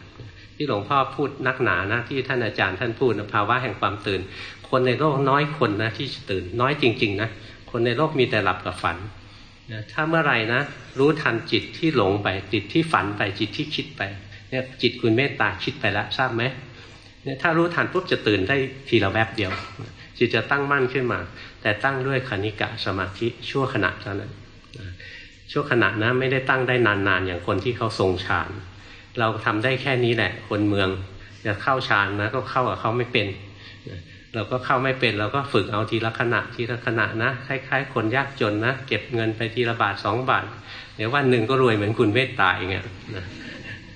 ที่หลวงพ่อพูดนักหนานะที่ท่านอาจารย์ท่านพูดนะภาวะแห่งความตื่น คนในโลกน้อยคนนะที่ตื่นน้อยจริง ๆนะคนในโลกมีแต่หลับกับฝันนะถ้าเมื่อไหร่นะรู้ทันจิตที่หลงไปจิตที่ฝันไปจิตที่คิดไป เนี่ยจิตคุณเมตตาคิดไปแล้วทราบไหมเนี่ยถ้ารู้ทันปุ๊บจะตื่นได้ทีละแวบเดียว จิตจะตั้งมั่นขึ้นมา แต่ตั้งด้วยคณิกะสมาธิชั่วขณะเท่านั้นชั่วขณะนะไม่ได้ตั้งได้นานๆ อย่างคนที่เขาทรงฌานเราทำได้แค่นี้แหละ คนเมืองจะเข้าฌานนะก็เข้ากับเขาไม่เป็น เราก็เข้าไม่เป็นเราก็ฝึกเอาทีละขณะทีละขณะนะคล้ายๆ คนยากจนนะ เก็บเงินไปทีละบาทสองบาทเดี๋ยววันหนึ่งก็รวยเหมือนคุณเมตตาอย่างเงี้ย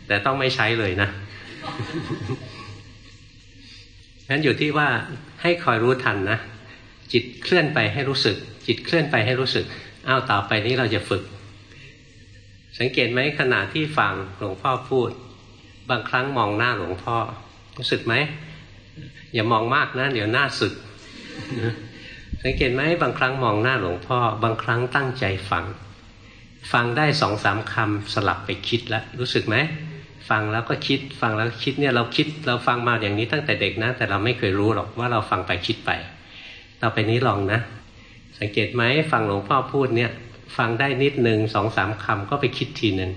แต่ต้องไม่ใช้เลยนะงั้นอยู่ที่ว่าให้คอยรู้ทันนะจิตเคลื่อนไปให้รู้สึก จิตเคลื่อนไปให้รู้สึกอ้าวต่อไปนี้เราจะฝึก สังเกตไหมขณะที่ฟังหลวงพ่อพูด บางครั้งมองหน้าหลวงพ่อ รู้สึกไหมอย่ามองมากนะเดี๋ยวหน้าสึก สังเกตไหมบางครั้งมองหน้าหลวงพ่อ บางครั้งตั้งใจฟัง ฟังได้สองสามคำสลับไปคิดแล้วรู้สึกไหม ฟังแล้วก็คิดฟังแล้วคิดเนี่ยเราคิดเราฟังมาอย่างนี้ตั้งแต่เด็กนะแต่เราไม่เคยรู้หรอกว่าเราฟังไปคิดไป ต่อไปนี้ลองนะ สังเกตไหมฟังหลวงพ่อพูดเนี่ย ฟังได้นิดหนึ่งสองสามคำก็ไปคิดทีหนึ่ง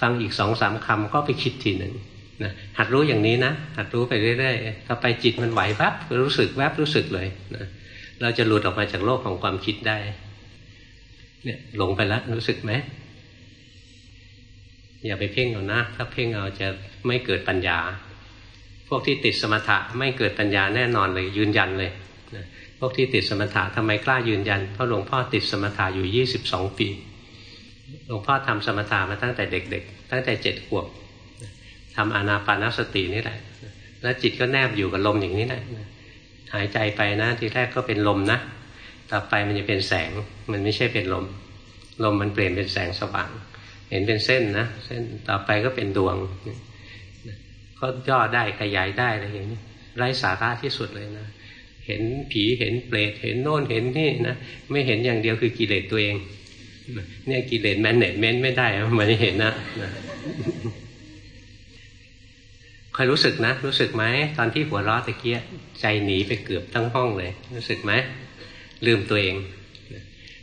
ฟังอีกสองสามคำก็ไปคิดทีหนึ่งนะหัดรู้อย่างนี้นะหัดรู้ไปเรื่อยๆถ้าไปจิตมันไหวแวบรู้สึกแวบรู้สึกเลยนะเราจะหลุดออกมาจากโลกของความคิดได้ เนี่ยหลงไปแล้วรู้สึกไหม อย่าไปเพ่งเอานะ ถ้าเพ่งเอาจะไม่เกิดปัญญา พวกที่ติดสมถะไม่เกิดปัญญาแน่นอนเลย ยืนยันเลยพวกที่ติดสมถะทำไมกล้ายืนยันเพราะหลวงพ่อติดสมถะอยู่ยี่สิบสองปีหลวงพ่อทำสมถะมาตั้งแต่เด็ก ๆ ตั้งแต่เจ็ดขวบทำอานาปานสตินี่แหละ แล้วจิตก็แนบอยู่กับลมอย่างนี้แหละหายใจไปนะทีแรกก็เป็นลมนะ ต่อไปมันจะเป็นแสง มันไม่ใช่เป็นลม ลมมันเปลี่ยนเป็นแสงสว่าง เห็นเป็นเส้นนะเส้นต่อไปก็เป็นดวงก็ย่อได้ขยายได้อะไรอย่างนี้ไร้สาระที่สุดเลยนะเห็นผีเห็นเปรตเห็นโน่นเห็นนี่นะไม่เห็นอย่างเดียวคือกิเลสตัวเองเนี่ยกิเลสแมนเนจเมนต์ไม่ได้มันเห็นนะคอยรู้สึกนะ รู้สึกไหมตอนที่หัวเราะตะเกียใจหนีไปเกือบทั้งห้องเลย รู้สึกไหมลืมตัวเอง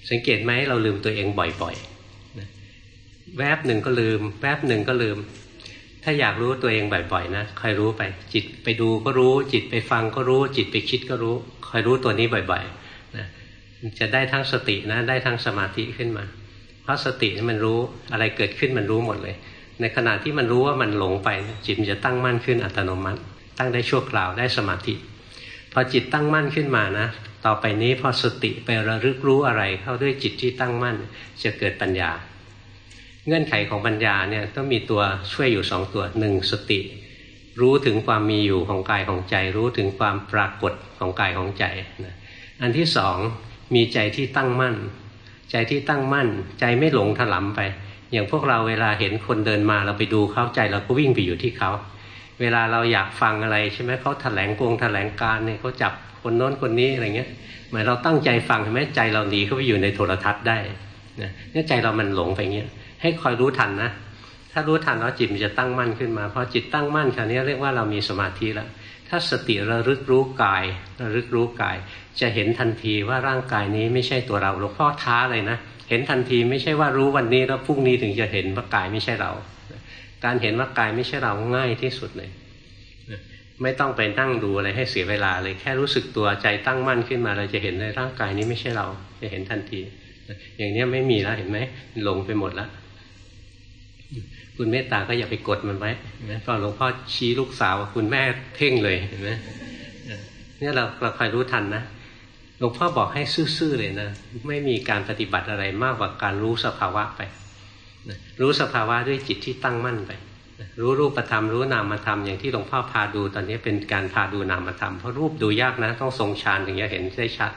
สังเกตไหมเราลืมตัวเองบ่อย ๆ แวบหนึ่งก็ลืม แวบหนึ่งก็ลืม ถ้าอยากรู้ตัวเองบ่อยๆนะคอยรู้ไป จิตไปดูก็รู้ จิตไปฟังก็รู้ จิตไปคิดก็รู้คอยรู้ตัวนี้บ่อยๆนะจะได้ทั้งสตินะ ได้ทั้งสมาธิขึ้นมา เพราะสติมันรู้อะไรเกิดขึ้นมันรู้หมดเลย ในขณะที่มันรู้ว่ามันหลงไปจิตมันจะตั้งมั่นขึ้นอัตโนมัติ ตั้งได้ชั่วคราวได้สมาธิพอจิตตั้งมั่นขึ้นมานะ ต่อไปนี้พอสติไประลึกรู้อะไรเข้าด้วยจิตที่ตั้งมั่นจะเกิดปัญญา เงื่อนไขของปัญญาเนี่ยต้องมีตัวช่วยอยู่สองตัวหนึ่งสติ รู้ถึงความมีอยู่ของกายของใจ รู้ถึงความปรากฏของกายของใจนะอันที่สองมีใจที่ตั้งมั่น ใจที่ตั้งมั่น ใจไม่หลงถลำไป อย่างพวกเราเวลาเห็นคนเดินมาเราไปดูเข้าใจเราก็วิ่งไปอยู่ที่เขาเวลาเราอยากฟังอะไรใช่ไหมเขาแถลงกงแถลงการเนี่ยเขาจับคนโน้นคนนี้อะไรเงี้ยหมายเราตั้งใจฟังใช่ไหมใจเราหนีเข้าไปอยู่ในโทรทัศน์ได้นะเนี่ยใจเรามันหลงไปเงี้ย ให้คอยรู้ทันนะ ถ้ารู้ทันแล้วจิตมันจะตั้งมั่นขึ้นมาพอจิตตั้งมั่นคราวนี้เรียกว่าเรามีสมาธิแล้วถ้าสติระลึกรู้กายระลึกรู้กาย จะเห็นทันทีว่าร่างกายนี้ไม่ใช่ตัวเราหลวงพ่อท้าเลยนะเห็นทันทีไม่ใช่ว่ารู้วันนี้แล้วพรุ่งนี้ถึงจะเห็นว่ากายไม่ใช่เรา การเห็นว่ากายไม่ใช่เราง่ายที่สุดเลยไม่ต้องไปนั่งดูอะไรให้เสียเวลาเลยแค่รู้สึกตัวใจตั้งมั่นขึ้นมา เราจะเห็นในร่างกายนี้ไม่ใช่เรา จะเห็นทันที อย่างนี้ไม่มีแล้วเห็นไหมหลงไปหมดแล้ว คุณเมตตาก็อย่าไปกดมันไว้พอนหลวงพ่อชี้ลูกสาวคุณแม่เพ่งเลยเห็นไหมเนี่ยเราเราคอยรู้ทันนะหลวงพ่อบอกให้ซื่อๆเลยนะไม่มีการปฏิบัติอะไรมากกว่าการรู้สภาวะไปรู้สภาวะด้วยจิตที่ตั้งมั่นไป รู้รูปธรรมรู้นามธรรมอย่างที่หลวงพ่อพาดูตอนนี้เป็นการพาดูนามธรรมเพราะรูปดูยากนะต้องทรงฌานถึงจะเห็นได้ชัด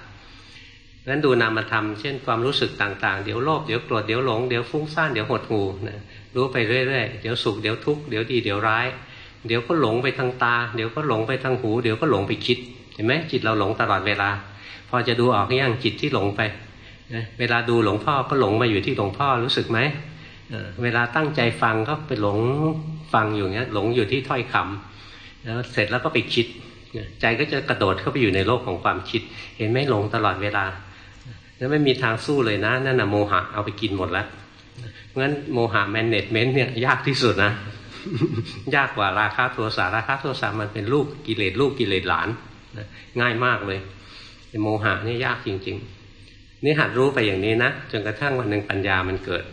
นั้นดูนามธรรมเช่นความรู้สึกต่างๆ เดี๋ยวโลภเดี๋ยวโกรธเดี๋ยวหลงเดี๋ยวฟุ้งซ่านเดี๋ยวหดหูนะ รู้ไปเรื่อยๆ เดี๋ยวสุขเดี๋ยวทุกข์เดี๋ยวดีเดี๋ยวร้าย เดี๋ยวก็หลงไปทางตา เดี๋ยวก็หลงไปทางหู เดี๋ยวก็หลงไปคิด เห็นไหมจิตเราหลงตลอดเวลา พอจะดูออกยังจิตที่หลงไปเวลาดูหลวงพ่อก็หลงมาอยู่ที่หลวงพ่อรู้สึกไหมเวลาตั้งใจฟังก็ไปหลงฟังอยู่เงี้ยหลงอยู่ที่ถ้อยคำแล้วเสร็จแล้วก็ไปคิดใจก็จะกระโดดเข้าไปอยู่ในโลกของความคิด เห็นไหมหลงตลอดเวลา แล้วไม่มีทางสู้เลยนะนั่นน่ะโมหะเอาไปกินหมดแล้ว เพราะฉะนั้นโมหะแมนเนจเมนต์เนี่ยยากที่สุดนะ ยากกว่าราคาโทสะราคาโทสะมันเป็นลูกกิเลสลูกกิเลสหลานง่ายมากเลยโมหะนี่ยากจริง ๆ นี่หัดรู้ไปอย่างนี้นะจนกระทั่งวันหนึ่งปัญญามันเกิด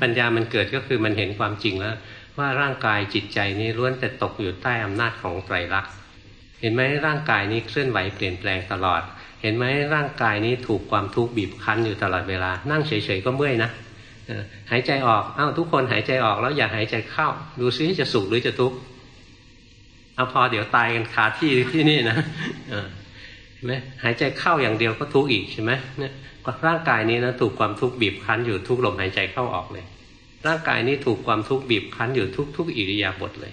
ปัญญามันเกิดก็คือมันเห็นความจริงแล้ว ว่าร่างกายจิตใจนี้ล้วนแต่ตกอยู่ใต้อำนาจของไตรลักษณ์เห็นไหมร่างกายนี้เคลื่อนไหวเปลี่ยนแปลงตลอด เห็นไหมร่างกายนี้ถูกความทุกข์บีบคั้นอยู่ตลอดเวลา นั่งเฉยๆก็เมื่อยนะ หายใจออกอ้าวทุกคนหายใจออกแล้วอย่าหายใจเข้า ดูซิจะสุขหรือจะทุกข์เอาพอเดี๋ยวตายกันคาที่ที่นี่นะไหมหายใจเข้าอย่างเดียวก็ทุกข์อีกใช่ไหมเนี่ยร่างกายนี้นะถูกความทุกข์บีบคั้นอยู่ทุกลมหายใจเข้าออกเลย ร่างกายนี้ถูกความทุกข์บีบคั้นอยู่ทุกทุกอิริยาบถเลย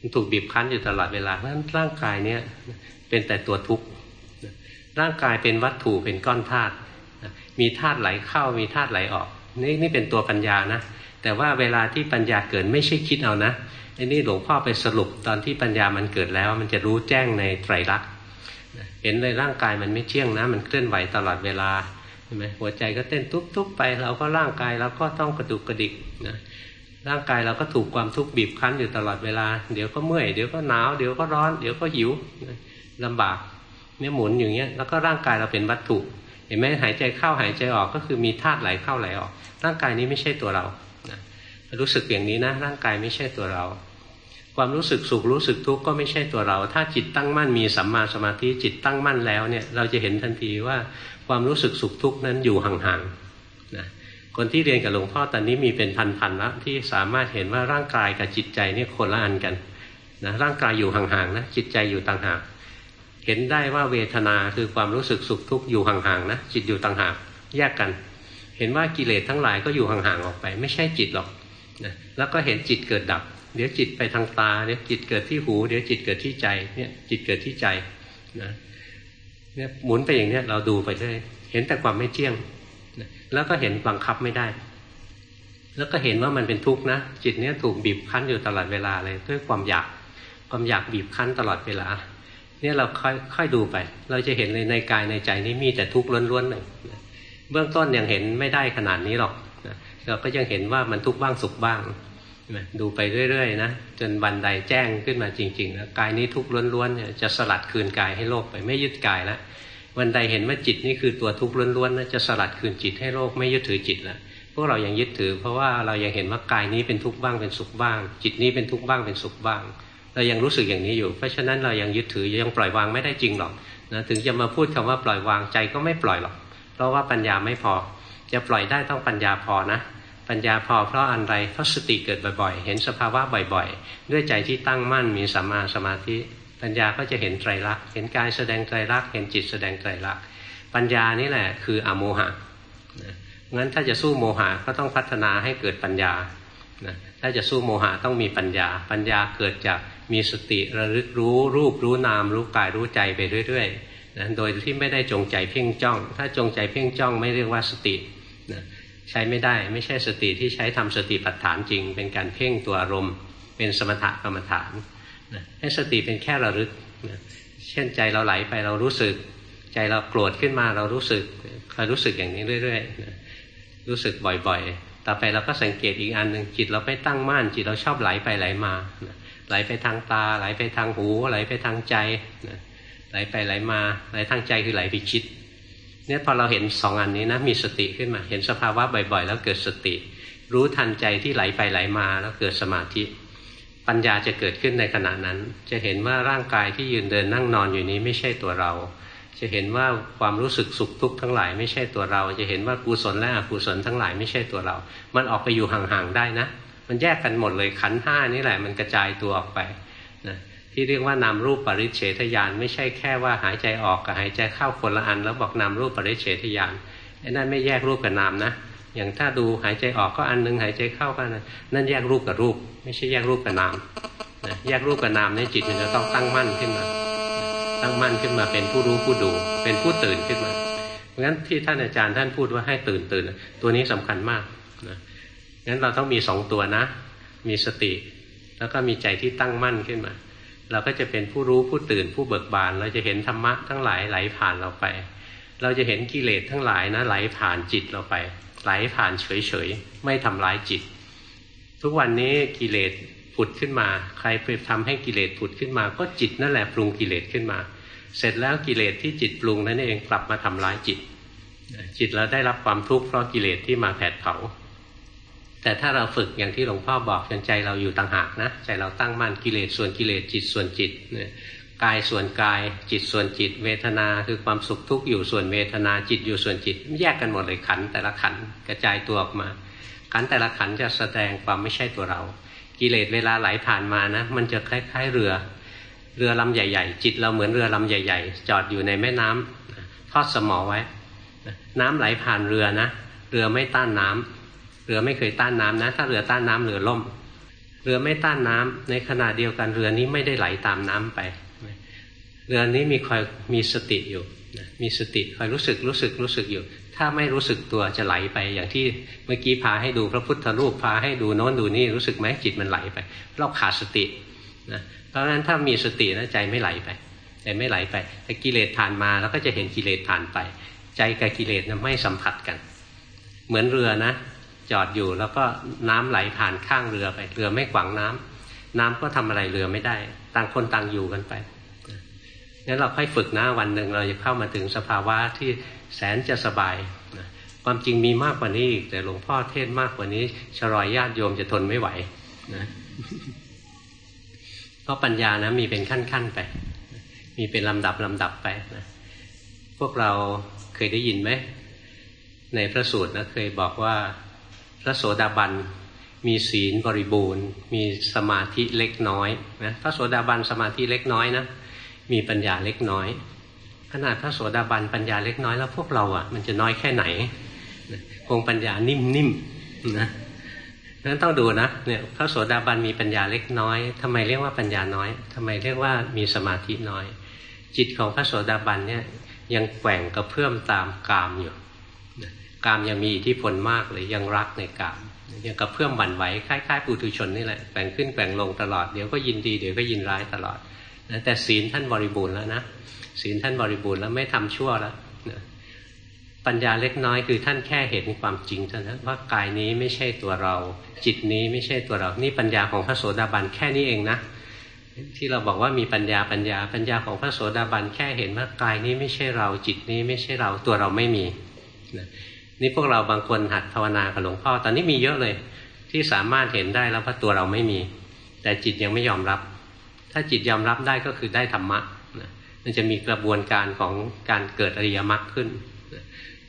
มันถูกบีบคั้นอยู่ตลอดเวลาเพราะฉะนั้นร่างกายเนี่ยเป็นแต่ตัวทุกข์ร่างกายเป็นวัตถุเป็นก้อนธาตุมีธาตุไหลเข้ามีธาตุไหลออก นี่นี่เป็นตัวปัญญานะ แต่ว่าเวลาที่ปัญญาเกิดไม่ใช่คิดเอานะไอ้นี่หลวงพ่อไปสรุปตอนที่ปัญญามันเกิดแล้ว มันจะรู้แจ้งในไตรลักษณ์เห็นเลยร่างกายมันไม่เที่ยงนะ มันเคลื่อนไหวตลอดเวลาใช่ไหมหัวใจก็เต้นทุบๆไป เราก็ร่างกายเราก็ต้องกระดุกกระดิกนะร่างกายเราก็ถูกความทุกข์บีบคั้นอยู่ตลอดเวลา เดี๋ยวก็เมื่อย เดี๋ยวก็หนาว เดี๋ยวก็ร้อน เดี๋ยวก็หิวลำบากเนี่ยหมุนอย่างเงี้ย แล้วก็ร่างกายเราเป็นวัตถุ เห็นไหมหายใจเข้าหายใจออกก็คือมีธาตุไหลเข้าไหลออก ร่างกายนี้ไม่ใช่ตัวเรานะรู้สึกอย่างนี้นะ ร่างกายไม่ใช่ตัวเรา ความรู้สึกสุขรู้สึกทุกข์ก็ไม่ใช่ตัวเรา ถ้าจิตตั้งมั่นมีสัมมาสมาธิจิตตั้งมั่นแล้วเนี่ยเราจะเห็นทันทีว่าความรู้สึกสุขทุกข์นั้นอยู่ห่างๆนะคนที่เรียนกับหลวงพ่อตอนนี้มีเป็นพันๆแล้วที่สามารถเห็นว่าร่างกายกับจิตใจนี่คนละอันกันนะร่างกายอยู่ห่างๆนะจิตใจอยู่ต่างหาก เห็นได้ว่าเวทนาคือความรู้สึกสุขทุกข์อยู่ห่างๆนะจิตอยู่ต่างหากแยกกัน เห็นว่ากิเลสทั้งหลายก็อยู่ห่างๆออกไป ไม่ใช่จิตหรอกนะแล้วก็เห็นจิตเกิดดับ เดี๋ยวจิตไปทางตาเดี๋ยวจิตเกิดที่หู เดี๋ยวจิตเกิดที่ใจเนี่ยจิตเกิดที่ใจนะเนี่ยหมุนไปอย่างเนี้ยเราดูไปเรื่อยเห็นแต่ความไม่เที่ยงนะแล้วก็เห็นบังคับไม่ได้ แล้วก็เห็นว่ามันเป็นทุกข์นะจิตเนี้ยถูกบีบคั้นอยู่ตลอดเวลาเลยด้วยความอยากความอยากบีบคั้นตลอดเวลา เนี่ยเราค่อยค่อยดูไป เราจะเห็นเลยในกายในใจนี้มีแต่ทุกข์ล้วนๆเลยเบื้องต้นยังเห็นไม่ได้ขนาดนี้หรอกเราก็ยังเห็นว่ามันทุกข์บ้างสุขบ้างดูไปเรื่อยๆนะจนวันใดแจ้งขึ้นมาจริงๆนะกายนี้ทุกข์ล้วนๆเนี่ยจะสลัดคืนกายให้โลกไปไม่ยึดกายแล้ววันใดเห็นว่าจิตนี่คือตัวทุกข์ล้วนๆนะจะสลัดคืนจิตให้โลกไม่ยึดถือจิตแล้วพวกเรายังยึดถือ เพราะว่าเรายังเห็นว่ากายนี้เป็นทุกข์บ้างเป็นสุขบ้าง จิตนี้เป็นทุกข์บ้างเป็นสุขบ้าง เรายังรู้สึกอย่างนี้อยู่ เพราะฉะนั้นเรายังยึดถือยังปล่อยวางไม่ได้จริงหรอกนะถึงจะมาพูดคำว่าปล่อยวางใจก็ไม่ปล่อยหรอก เพราะว่าปัญญาไม่พอ จะปล่อยได้ต้องปัญญาพอนะ ปัญญาพอเพราะอะไรเพราะสติเกิดบ่อยๆ เห็นสภาวะบ่อยๆ ด้วยใจที่ตั้งมั่นมีสัมมาสมาธิ ปัญญาก็จะเห็นไตรลักษณ์เห็นกายแสดงไตรลักษณ์เห็นจิตแสดงไตรลักษณ์ปัญญานี่แหละคืออโมหะงั้นถ้าจะสู้โมหะก็ต้องพัฒนาให้เกิดปัญญาถ้าจะสู้โมหะต้องมีปัญญา ปัญญาเกิดจาก มีสติระลึกรู้รูปรู้นาม รู้กายรู้ใจไปเรื่อยๆนะโดยที่ไม่ได้จงใจเพ่งจ้อง ถ้าจงใจเพ่งจ้องไม่เรียกว่าสตินะใช้ไม่ได้ไม่ใช่สติที่ใช้ทำสติปัฏฐานจริง เป็นการเพ่งตัวอารมณ์ เป็นสมถกรรมฐานนะให้สติเป็นแค่ระลึกนะเช่นใจเราไหลไปเรารู้สึก ใจเราโกรธขึ้นมาเรารู้สึกคอยรู้สึกอย่างนี้เรื่อยๆนะรู้สึกบ่อยๆ ต่อไปเราก็สังเกตอีกอันหนึ่งจิตเราไม่ตั้งมั่นจิตเราชอบไหลไปไหลมานะ ไหลไปทางตา ไหลไปทางหู ไหลไปทางใจไหลไปไหลมาไหลทางใจคือไหลไปคิดเนี่ยพอเราเห็นสองอันนี้นะมีสติขึ้นมา เห็นสภาวะบ่อยๆ แล้วเกิดสติ รู้ทันใจที่ไหลไปไหลมาแล้วเกิดสมาธิ ปัญญาจะเกิดขึ้นในขณะนั้น จะเห็นว่าร่างกายที่ยืนเดินนั่งนอนอยู่นี้ไม่ใช่ตัวเรา จะเห็นว่าความรู้สึกสุขทุกข์ทั้งหลายไม่ใช่ตัวเรา จะเห็นว่ากุศลและอกุศลทั้งหลายไม่ใช่ตัวเรา มันออกไปอยู่ห่างๆได้นะ มันแยกกันหมดเลยขันห้านี่แหละมันกระจายตัวออกไปนะที่เรียกว่านามรูปปริเฉทญาณไม่ใช่แค่ว่าหายใจออกกับหายใจเข้าคนละอัน แล้วบอกนามรูปปริเฉทญาณไอ้นั่นไม่แยกรูปกับนามนะ อย่างถ้าดูหายใจออกก็อันนึงหายใจเข้าก็นนั่นแยกรูปกับรูป ไม่ใช่แยกรูปกับนามนะแยกรูปกับนามในจิตมันจะต้องตั้งมั่นขึ้นมา ตั้งมั่นขึ้นมาเป็นผู้รู้ผู้ดู เป็นผู้ตื่นขึ้นมาเพราะฉะนั้นที่ท่านอาจารย์ท่านพูดว่าให้ตื่นตื่นตัวนี้สำคัญมากนะ งั้นเราต้องมีสองตัวนะ มีสติ แล้วก็มีใจที่ตั้งมั่นขึ้นมา เราก็จะเป็นผู้รู้ผู้ตื่นผู้เบิกบาน เราจะเห็นธรรมะทั้งหลายไหลผ่านเราไป เราจะเห็นกิเลสทั้งหลายนะ ไหลผ่านจิตเราไป ไหลผ่านเฉยๆไม่ทำร้ายจิต ทุกวันนี้กิเลสผุดขึ้นมา ใครไปทำให้กิเลสผุดขึ้นมา ก็จิตนั่นแหละปรุงกิเลสขึ้นมา เสร็จแล้วกิเลสที่จิตปรุงนั่นเองกลับมาทำร้ายจิต จิตเราได้รับความทุกข์เพราะกิเลสที่มาแผดเผา แต่ถ้าเราฝึกอย่างที่หลวงพ่อบอกจนใจเราอยู่ต่างหากนะ ใจเราตั้งมั่นกิเลสส่วนกิเลสจิตส่วนจิตกายส่วนกาย จิตส่วนจิต เวทนาคือความสุขทุกข์อยู่ส่วนเวทนาจิตอยู่ส่วนจิต แยกกันหมดเลยขันแต่ละขันกระจายตัวออกมา ขันแต่ละขันจะแสดงความไม่ใช่ตัวเรา กิเลสเวลาไหลผ่านมานะ มันจะคล้ายๆเรือ เรือลำใหญ่ ๆ จิตเราเหมือนเรือลำใหญ่ ๆ จอดอยู่ในแม่น้ำทอดสมอไว้ น้ำไหลผ่านเรือนะเรือไม่ต้านน้ำ เรือไม่เคยต้านน้ำนะ ถ้าเรือต้านน้ำเรือล่ม เรือไม่ต้านน้ำในขณะเดียวกันเรือนี้ไม่ได้ไหลตามน้ำไป เรือนี้มีคอยมีสติอยู่มีสติคอยรู้สึกรู้สึกรู้สึกอยู่ ถ้าไม่รู้สึกตัวจะไหลไป อย่างที่เมื่อกี้พาให้ดูพระพุทธรูปพาให้ดูโน้นดูนี่รู้สึกไหมจิตมันไหลไป เราขาดสตินะเพราะฉะนั้นถ้ามีสตินะใจไม่ไหลไปใจไม่ไหลไปแต่กิเลสผ่านมาเราก็จะเห็นกิเลสผ่านไป ใจกับกิเลสนะไม่สัมผัสกัน เหมือนเรือนะ จอดอยู่แล้วก็น้ำไหลผ่านข้างเรือไป เรือไม่ขวางน้ำน้ำก็ทำอะไรเรือไม่ได้ ต่างคนต่างอยู่กันไปงั้นเราค่อยฝึกนะวันหนึ่งเราจะเข้ามาถึงสภาวะที่แสนจะสบายนะความจริงมีมากกว่านี้อีกแต่หลวงพ่อเทศมากกว่านี้ชรอยญาติโยมจะทนไม่ไหวนะเพราะปัญญานะมีเป็นขั้นๆไป มีเป็นลำดับลำดับไปนะพวกเราเคยได้ยินไหมในพระสูตรนะเคยบอกว่า พระโสดาบันมีศีลบริบูรณ์ มีสมาธิเล็กน้อยนะพระโสดาบันสมาธิเล็กน้อยนะมีปัญญาเล็กน้อย ขนาดพระโสดาบันปัญญาเล็กน้อยแล้วพวกเราอะ่ะ มันจะน้อยแค่ไหนคงปัญญานิ่มๆนะนั้นต้องดูนะเนี่ยพระโสดาบันมีปัญญาเล็กน้อยทำไมเรียกว่าปัญญาน้อยทำไมเรียกว่ามีสมาธิน้อย จิตของพระโสดาบันเนี่ยยังแกว่งกระเพื่อมตามกามอยู่ กามยังมีอิทธิพลมากเลยยังรักในกามยังกระเพื่อมหวั่นไหวคล้ายๆปุถุชนนี่แหละแกว่งขึ้นแกว่งลงตลอดเดี๋ยวก็ยินดีเดี๋ยวก็ยินร้ายตลอดนะแต่ศีลท่านบริบูรณ์แล้วนะศีลท่านบริบูรณ์แล้วไม่ทำชั่วแล้วนะปัญญาเล็กน้อยคือท่านแค่เห็นความจริงเท่านั้นว่ากายนี้ไม่ใช่ตัวเรา จิตนี้ไม่ใช่ตัวเรา นี่ปัญญาของพระโสดาบันแค่นี้เองนะที่เราบอกว่ามีปัญญาปัญญาปัญญาของพระโสดาบันแค่เห็นว่ากายนี้ไม่ใช่เรา จิตนี้ไม่ใช่เราตัวเราไม่มีนะ นี่พวกเราบางคนหัดภาวนากับหลวงพ่อตอนนี้มีเยอะเลย ที่สามารถเห็นได้แล้วว่าตัวเราไม่มี แต่จิตยังไม่ยอมรับ ถ้าจิตยอมรับได้ก็คือได้ธรรมะนะมันจะมีกระบวนการของการเกิดอริยมรรคขึ้น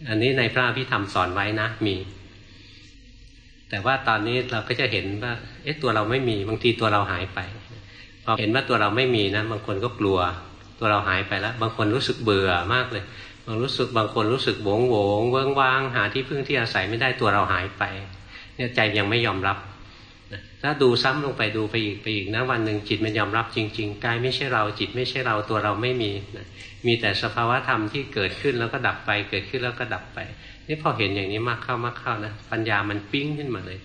อันนี้ในพระพิธรรมสอนไว้นะมี แต่ว่าตอนนี้เราก็จะเห็นว่า เอ๊ะตัวเราไม่มีบางทีตัวเราหายไปพอเห็นว่าตัวเราไม่มีนะบางคนก็กลัว ตัวเราหายไปแล้ว บางคนรู้สึกเบื่อมากเลย บางรู้สึกบางคนรู้สึกโวงโวงเวิ้งว้างหาที่พึ่งที่อาศัยไม่ได้ตัวเราหายไป เนี่ยใจยังไม่ยอมรับถ้าดูซ้ำลงไปดูไปอีกไปอีกนะวันหนึ่งจิตมันยอมรับจริงๆกายไม่ใช่เราจิตไม่ใช่เราตัวเราไม่มีมีแต่สภาวะธรรมที่เกิดขึ้นแล้วก็ดับไป เกิดขึ้นแล้วก็ดับไป นี่พอเห็นอย่างนี้มากเข้ามากเข้านะปัญญามันปิ้งขึ้นมาเลย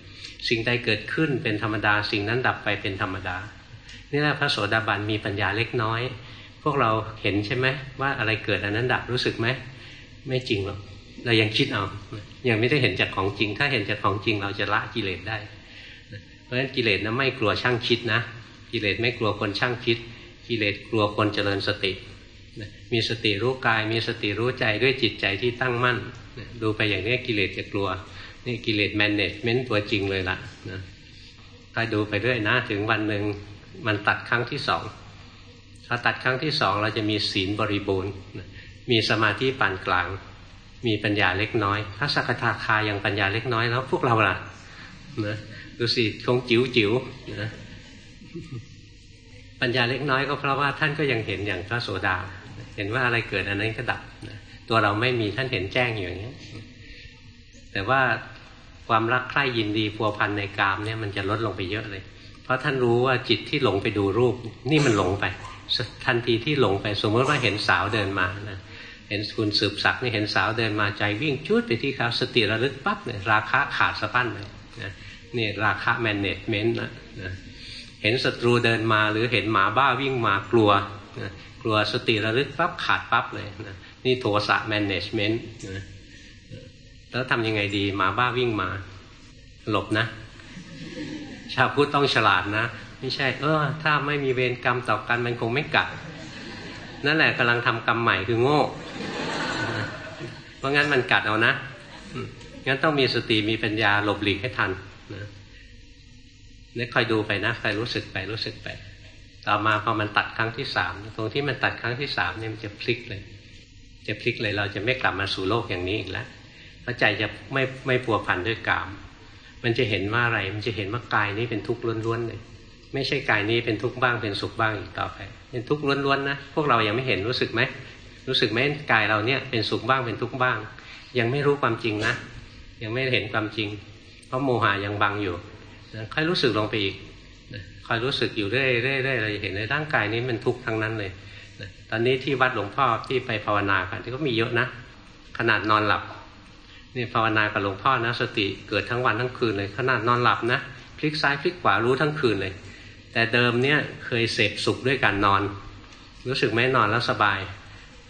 สิ่งใดเกิดขึ้นเป็นธรรมดา สิ่งนั้นดับไปเป็นธรรมดา นี่แหละพระโสดาบันมีปัญญาเล็กน้อย พวกเราเห็นใช่ไหมว่าอะไรเกิดอันนั้นดับรู้สึกไหมไม่จริงหรอกเรายังคิดเอายังไม่ได้เห็นจากของจริง ถ้าเห็นจากของจริงเราจะละกิเลสได้ เพราะฉะนั้นกิเลสนะไม่กลัวช่างคิดนะ กิเลสไม่กลัวคนช่างคิด กิเลสกลัวคนเจริญสติ มีสติรู้กาย มีสติรู้ใจด้วยจิตใจที่ตั้งมั่น ดูไปอย่างนี้กิเลสจะกลัวนี่กิเลสแมนเนจเมนต์ตัวจริงเลยล่ะนะถ้าดูไปเรื่อยนะถึงวันหนึ่งมันตัดครั้งที่สอง พอตัดครั้งที่สองเราจะมีศีลบริบูรณ์มีสมาธิปานกลาง มีปัญญาเล็กน้อยพระสักทาคายังปัญญาเล็กน้อยแล้วพวกเราล่ะนะดูสิคงจิ๋วจิ๋วนะปัญญาเล็กน้อยก็เพราะว่าท่านก็ยังเห็นอย่างพระโสดา เห็นว่าอะไรเกิดอันนั้นก็ดับตัวเราไม่มีท่านเห็นแจ้งอยู่อย่างนี้แต่ว่าความรักใคร่ยินดีพัวพันในกามเนี่ยมันจะลดลงไปเยอะเลย เพราะท่านรู้ว่าจิตที่หลงไปดูรูป นี่มันหลงไป ทันทีที่หลงไปสมมติว่าเห็นสาวเดินมานะเห็นคุณสืบศักดิ์นี่เห็นสาวเดินมาใจวิ่งชุดไปที่เขาสติระลึกปั๊บเนี่ยราคะขาดสะพั้นเลยนะนี่ราคะแมนเนจเมนต์นะนะเห็นศัตรูเดินมาหรือเห็นหมาบ้าวิ่งมากลัวนะกลัวสติระลึกปั๊บขาดปั๊บเลยนะนี่โทสะแมนเนจเมนต์นะแล้วทำยังไงดีหมาบ้าวิ่งมา หลบนะ ชาวพุทธต้องฉลาดนะ ไม่ใช่ เออ ถ้าไม่มีเวรกรรมต่อกันมันคงไม่กัด นั่นแหละกำลังทำกรรมใหม่คือโง่ เพราะงั้นมันกัดเอานะงั้นต้องมีสติมีปัญญาหลบหลีกให้ทันนะนี่คอยดูไปนะคอยรู้สึกไปรู้สึกไป ต่อมาพอมันตัดครั้งที่สามตรงที่มันตัดครั้งที่สามเนี่ยมันจะพลิกเลย จะพลิกเลยเราจะไม่กลับมาสู่โลกอย่างนี้อีกแล้วเพราะใจจะไม่ไม่ปัวพันด้วยกาม มันจะเห็นว่าอะไร มันจะเห็นว่ากายนี้เป็นทุกข์ล้วนๆเลย ไม่ใช่กายนี้เป็นทุกข์บ้างเป็นสุขบ้างอีกต่อไป เป็นทุกข์ล้วนๆนะพวกเรายังไม่เห็นรู้สึกไหมรู้สึกไหมกายเราเนี่ยเป็นสุขบ้างเป็นทุกข์บ้าง ยังไม่รู้ความจริงนะยังไม่เห็นความจริง เพราะโมหะยังบังอยู่ค่อยรู้สึกลงไปอีกคอยรู้สึกอยู่เรื่อยๆเราจะเห็นในร่างกายนี้มันทุกข์ทั้งนั้นเลยตอนนี้ที่วัดหลวงพ่อที่ไปภาวนากันที่ก็มีเยอะนะ ขนาดนอนหลับนี่ภาวนากับหลวงพ่อนะสติเกิดทั้งวันทั้งคืนเลย ขนาดนอนหลับนะพลิกซ้ายพลิกขวารู้ทั้งคืนเลย แต่เดิมเนี่ยเคยเสพสุขด้วยการนอน รู้สึกไหมนอนแล้วสบาย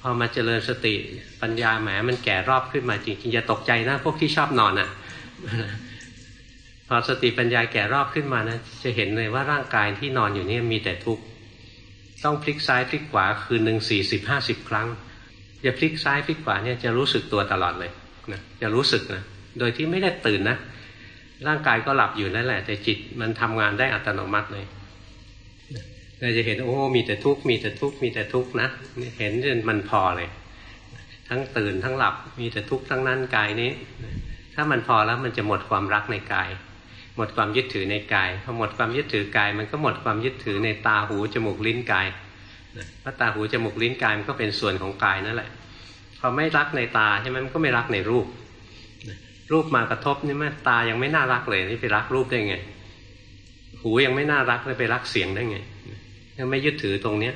พอมาเจริญสติปัญญาแหมมันแก่รอบขึ้นมาจริงๆจะตกใจนะพวกที่ชอบนอนอะ่ะพอสติปัญญาแก่รอบขึ้นมานะจะเห็นเลยว่าร่างกายที่นอนอยู่นี่มีแต่ทุกข์ต้องพลิกซ้ายพลิกขวาคืนหนึ่งสี่สิบห้าสิบครั้งจะพลิกซ้ายพลิกขวาเนี่ยจะรู้สึกตัวตลอดเลยนะจะรู้สึกนะโดยที่ไม่ได้ตื่นนะร่างกายก็หลับอยู่นั่นแหละ แต่จิตมันทำงานได้อัตโนมัติเลย เราจะเห็นโอ้มีแต่ทุกข์มีแต่ทุกข์มีแต่ทุกข์นะเห็นจนมันพอเลย ทั้งตื่นทั้งหลับมีแต่ทุกข์ทั้งนั้นกายนี้ ถ้ามันพอแล้วมันจะหมดความรักในกาย หมดความยึดถือในกายพอหมดความยึดถือกาย มันก็หมดความยึดถือในตาหูจมูกลิ้นกายเพราะตาหูจมูกลิ้นกายมันก็เป็นส่วนของกายนั่นแหละพอไม่รักในตาใช่ไหมมันก็ไม่รักในรูป รูปมากระทบนี่แม่ตายังไม่น่ารักเลยนี่ไปรักรูปได้ไง หูยังไม่น่ารักเลยไปรักเสียงได้ไง ถ้าไม่ยึดถือตรงเนี้ย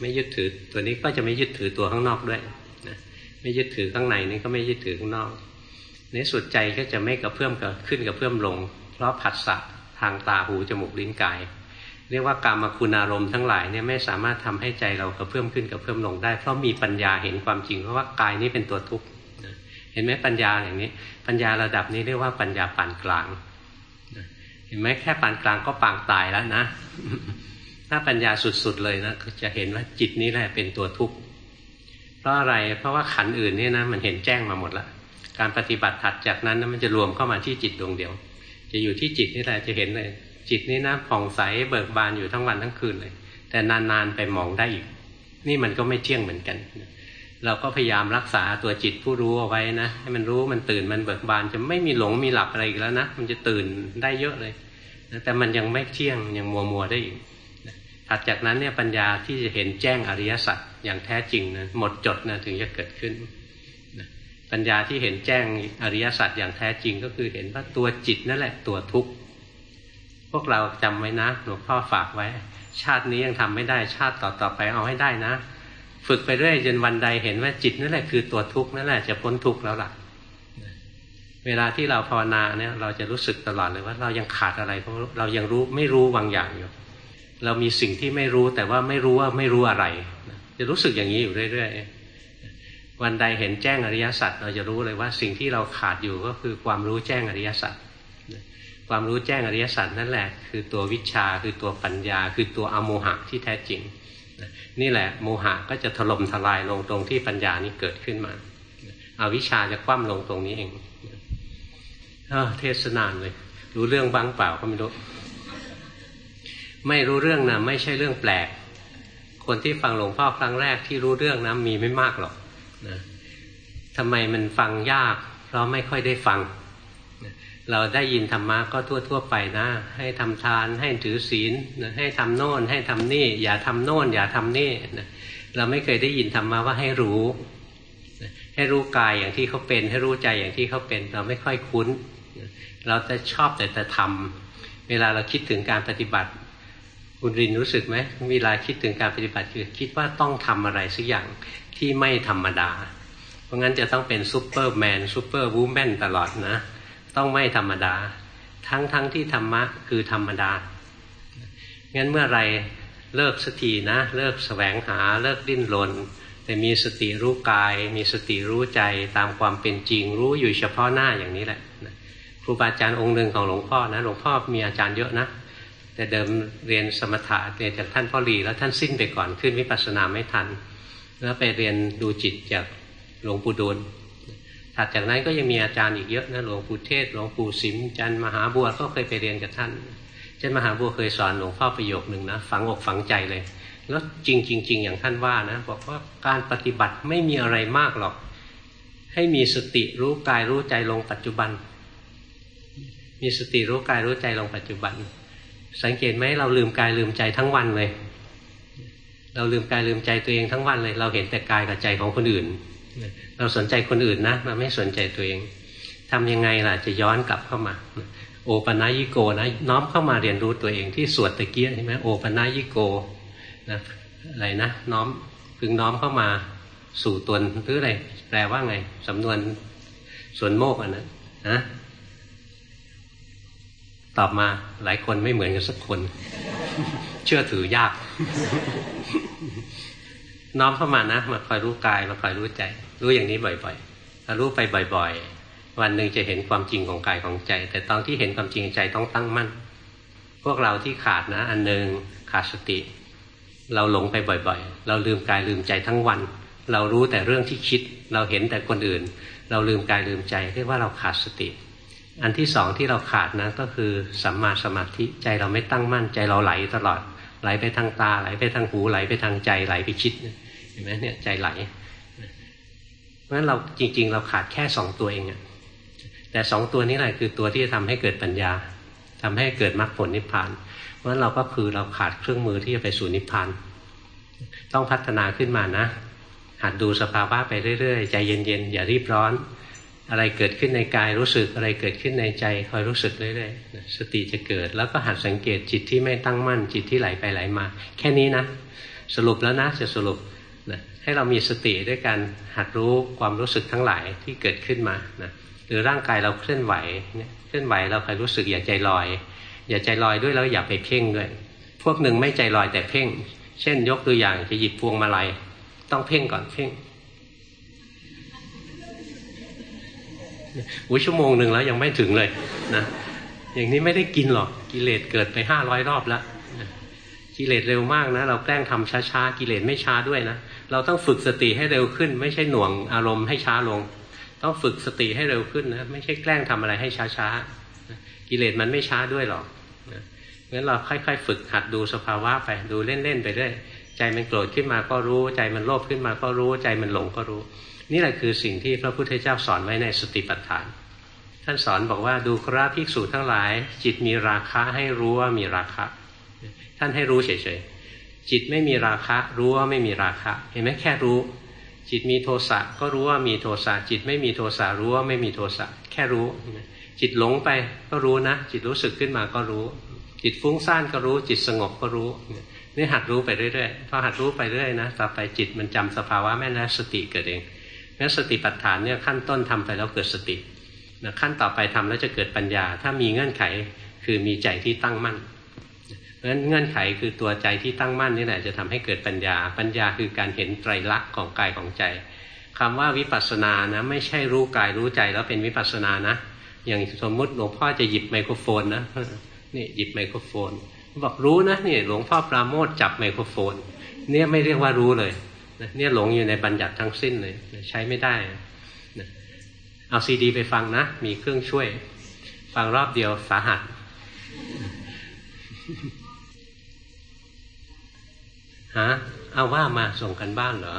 ไม่ยึดถือตัวนี้ก็จะไม่ยึดถือตัวข้างนอกด้วยไม่ยึดถือข้างในนี่ก็ไม่ยึดถือข้างนอกในสุดใจก็จะไม่กระเพื่อมกับขึ้นกระเพื่อมลง เพราะผัสสะทางตาหูจมูกลิ้นกาย เรียกว่ากามคุณอารมณ์ทั้งหลายเนี่ยไม่สามารถทำให้ใจเรากระเพื่อมขึ้นกระเพื่อมลงได้ เพราะมีปัญญาเห็นความจริงเพราะว่ากายนี้เป็นตัวทุกข์เห็นไหมปัญญาอย่างนี้ ปัญญาระดับนี้เรียกว่าปัญญาปานกลางเห็นไหมแค่ปานกลางก็ปางตายแล้วนะ ถ้าปัญญาสุดๆเลยนะจะเห็นว่าจิตนี้แหละเป็นตัวทุกข์เพราะอะไรเพราะว่าขันอื่นนี่นะมันเห็นแจ้งมาหมดแล้วการปฏิบัติถัดจากนั้นนะมันจะรวมเข้ามาที่จิตดวงเดียว จะอยู่ที่จิตนี่แหละจะเห็นเลย จิตนี่นะผ่องใสเบิกบานอยู่ทั้งวันทั้งคืนเลย แต่นานๆไปมองได้อีก นี่มันก็ไม่เที่ยงเหมือนกัน เราก็พยายามรักษาตัวจิตผู้รู้เอาไว้นะให้มันรู้มันตื่นมันเบิกบานจะไม่มีหลงมีหลับอะไรอีกแล้วนะมันจะตื่นได้เยอะเลยแต่มันยังไม่เที่ยงยังมัวมัวได้อีก ถัดจากนั้นเนี่ยปัญญาที่จะเห็นแจ้งอริยสัจอย่างแท้จริงนะหมดจดนะถึงจะเกิดขึ้นปัญญาที่เห็นแจ้งอริยสัจอย่างแท้จริงก็คือเห็นว่าตัวจิตนั่นแหละตัวทุกข์พวกเราจำไว้นะหลวงพ่อฝากไว้ ชาตินี้ยังทำไม่ได้ชาติต่อๆไปเอาให้ได้นะ ฝึกไปเรื่อยจนวันใดเห็นว่าจิตนั่นแหละคือตัวทุกข์นั่นแหละจะพ้นทุกข์แล้วล่ะ เวลาที่เราภาวนาเนี่ยเราจะรู้สึกตลอดเลยว่าเรายังขาดอะไรเพราะเรายังรู้ไม่รู้บางอย่างอยู่ เรามีสิ่งที่ไม่รู้แต่ว่าไม่รู้ว่าไม่รู้อะไร จะรู้สึกอย่างนี้อยู่เรื่อยๆ วันใดเห็นแจ้งอริยสัจเราจะรู้เลยว่าสิ่งที่เราขาดอยู่ก็คือความรู้แจ้งอริยสัจความรู้แจ้งอริยสัจนั่นแหละ คือตัววิชาคือตัวปัญญา คือตัวอโมหะที่แท้จริง นี่แหละโมหะก็จะถล่มทลายลงตรงที่ปัญญานี้เกิดขึ้นมาอาวิชาจะคว่ำลงตรงนี้เองเออเทศนานเลย รู้เรื่องบ้างเปล่าก็ไม่รู้ ไม่รู้เรื่องนะไม่ใช่เรื่องแปลก คนที่ฟังหลวงพ่อครั้งแรกที่รู้เรื่องนะมีไม่มากหรอกนะทำไมมันฟังยาก เพราะไม่ค่อยได้ฟัง เราได้ยินธรรมะก็ทั่ว ๆ ไปนะ ให้ทำทานให้ถือศีลให้ทำโน่นให้ทำนี่ อย่าทำโน่น อย่าทำนี่เราไม่เคยได้ยินธรรมะว่าให้รู้ ให้รู้กายอย่างที่เขาเป็น ให้รู้ใจอย่างที่เขาเป็น เราไม่ค่อยคุ้น เราจะชอบแต่จะทำเวลาเราคิดถึงการปฏิบัติ คุณรินรู้สึกไหมเวลาคิดถึงการปฏิบัติคือคิดว่าต้องทำอะไรสักอย่างที่ไม่ธรรมดา เพราะงั้นจะต้องเป็น superman superwoman ตลอดนะ ต้องไม่ธรรมดา ทั้งทั้งที่ธรรมะคือธรรมดา งั้นเมื่อไรเลิกสตินะ เลิกแสวงหาเลิกดิ้นรนแต่มีสติรู้กาย มีสติรู้ใจตามความเป็นจริง รู้อยู่เฉพาะหน้าอย่างนี้แหละครูบาอาจารย์องค์หนึ่งของหลวงพ่อนะหลวงพ่อมีอาจารย์เยอะนะ แต่เดิมเรียนสมถะเรียนจากท่านพ่อหลีแล้วท่านสิ้นไปก่อนขึ้นวิปัสสนาไม่ทัน แล้วไปเรียนดูจิตจากหลวงปู่ดูลถัดจากนั้นก็ยังมีอาจารย์อีกเยอะนะหลวงปู่เทศหลวงปู่สิมจันมหาบัวก็เคยไปเรียนกับท่านเช่นมหาบัวเคยสอนหลวงพ่อประโยคหนึ่งนะฝังอกฝังใจเลย แล้วจริงจริงอย่างท่านว่านะบอกว่าการปฏิบัติไม่มีอะไรมากหรอก ให้มีสติรู้กายรู้ใจลงปัจจุบัน มีสติรู้กายรู้ใจลงปัจจุบัน สังเกตไหมเราลืมกายลืมใจทั้งวันเลย เราลืมกายลืมใจตัวเองทั้งวันเลย เราเห็นแต่กายกับใจของคนอื่น เราสนใจคนอื่นนะเราไม่สนใจตัวเองทำยังไงล่ะจะย้อนกลับเข้ามาโโอปนายิโกนะน้อมเข้ามาเรียนรู้ตัวเองที่สวดตะเกียใช่ไหมโอปนายิโกนะอะไรนะน้อมพึงน้อมเข้ามาสู่ตนหรืออะไรแปลว่าไงสำนวนส่วนโมกอันนั้นนะ ตอบมาหลายคนไม่เหมือนกันสักคน เชื่อถือยาก น้อมเข้ามานะมาคอยรู้กายมาคอยรู้ใจ รู้อย่างนี้บ่อยๆถ้ารู้ไปบ่อย ๆ วันหนึ่งจะเห็นความจริงของกายของใจ แต่ตอนที่เห็นความจริงใจต้องตั้งมั่น พวกเราที่ขาดนะ อันหนึ่งขาดสติ เราหลงไปบ่อย ๆ เราลืมกายลืมใจทั้งวัน เรารู้แต่เรื่องที่คิด เราเห็นแต่คนอื่น เราลืมกายลืมใจเรียกว่าเราขาดสติ อันที่สองที่เราขาดนะก็คือสัมมาสมาธิใจเราไม่ตั้งมั่นใจเราไหลตลอด ไหลไปทางตาไหลไปทางหูไหลไปทางใจไหลไปคิดเห็นไหมเนี่ยใจไหลเพราะฉะนั้นเราจริง ๆ เราขาดแค่สองตัวเองอะแต่สองตัวนี้แหละคือตัวที่จะทำให้เกิดปัญญาทำให้เกิดมรรคผลนิพพาน เพราะฉะนั้นเราก็คือเราขาดเครื่องมือที่จะไปสู่นิพพาน ต้องพัฒนาขึ้นมานะหัดดูสภาวะไปเรื่อยๆ ใจเย็นๆ อย่ารีบร้อน อะไรเกิดขึ้นในกายรู้สึกอะไรเกิดขึ้นในใจคอยรู้สึกเรื่อยๆสติจะเกิด แล้วก็หัดสังเกตจิตที่ไม่ตั้งมั่นจิตที่ไหลไปไหลมา แค่นี้นะ สรุปแล้วนะจะสรุปนะให้เรามีสติด้วยการหัดรู้ความรู้สึกทั้งหลายที่เกิดขึ้นมานะหรือร่างกายเราเคลื่อนไหวเคลื่อนไหวเราคอยรู้สึกอย่าใจลอย อย่าใจลอยด้วยแล้วอย่าไปเพ่งด้วยพวกหนึ่งไม่ใจลอยแต่เพ่ง เช่นยกตัวอย่างจะหยิบพวงมาลัยต้องเพ่งก่อนเพ่ง อุ้ยชั่วโมงหนึ่งแล้วยังไม่ถึงเลยนะอย่างนี้ไม่ได้กินหรอกกิเลสเกิดไปห้าร้อยรอบแล้วกิเลสเร็วมากนะ เราแกล้งทำช้าๆกิเลสไม่ช้าด้วยนะเราต้องฝึกสติให้เร็วขึ้น ไม่ใช่หน่วงอารมณ์ให้ช้าลง ต้องฝึกสติให้เร็วขึ้นนะไม่ใช่แกล้งทำอะไรให้ช้าๆกิเลสมันไม่ช้าด้วยหรอกงั้นเราค่อยๆ ฝึกหัดดูสภาวะไปดูเล่นๆไปเรื่อยใจมันโกรธขึ้นมาก็รู้ ใจมันโลภขึ้นมาก็รู้ ใจมันหลงก็รู้ นี่แหละคือสิ่งที่พระพุทธเจ้าสอนไว้ในสติปัฏฐาน ท่านสอนบอกว่าดูคราภิกษุทั้งหลาย จิตมีราคะให้รู้ว่ามีราคะ ท่านให้รู้เฉยๆ จิตไม่มีราคะ รู้ว่าไม่มีราคะ เห็นไหมแค่รู้ จิตมีโทสะก็รู้ว่ามีโทสะจิตไม่มีโทสะรู้ว่าไม่มีโทสะแค่รู้ จิตหลงไปก็รู้นะ จิตรู้สึกขึ้นมาก็รู้ จิตฟุ้งซ่านก็รู้ จิตสงบก็รู้นี่หัดรู้ไปเรื่อยๆพอหัดรู้ไปเรื่อยนะต่อไปจิตมันจำสภาวะแม่นแล้วสติเกิดเอง งั้นสติปัฏฐานเนี่ยขั้นต้นทำไปแล้วเกิดสตินะขั้นต่อไปทำแล้วจะเกิดปัญญา ถ้ามีเงื่อนไขคือมีใจที่ตั้งมั่นเพราะฉะนั้นเงื่อนไขคือตัวใจที่ตั้งมั่นนี่แหละจะทำให้เกิดปัญญา ปัญญาคือการเห็นไตรลักษณ์ของกายของใจคำว่าวิปัสสนานะไม่ใช่รู้กายรู้ใจแล้วเป็นวิปัสสนานะ อย่างสมมุติหลวงพ่อจะหยิบไมโครโฟนนะนี่หยิบไมโครโฟน บอกรู้นะนี่หลวงพ่อปราโมทจับไมโครโฟน เนี่ยไม่เรียกว่ารู้เลย เนี่ยหลงอยู่ในบัญญัติทั้งสิ้นเลยใช้ไม่ได้เอาซีดีไปฟังนะ มีเครื่องช่วย ฟังรอบเดียวสาหัส ฮะ เอาว่ามาส่งกันบ้านเหรอ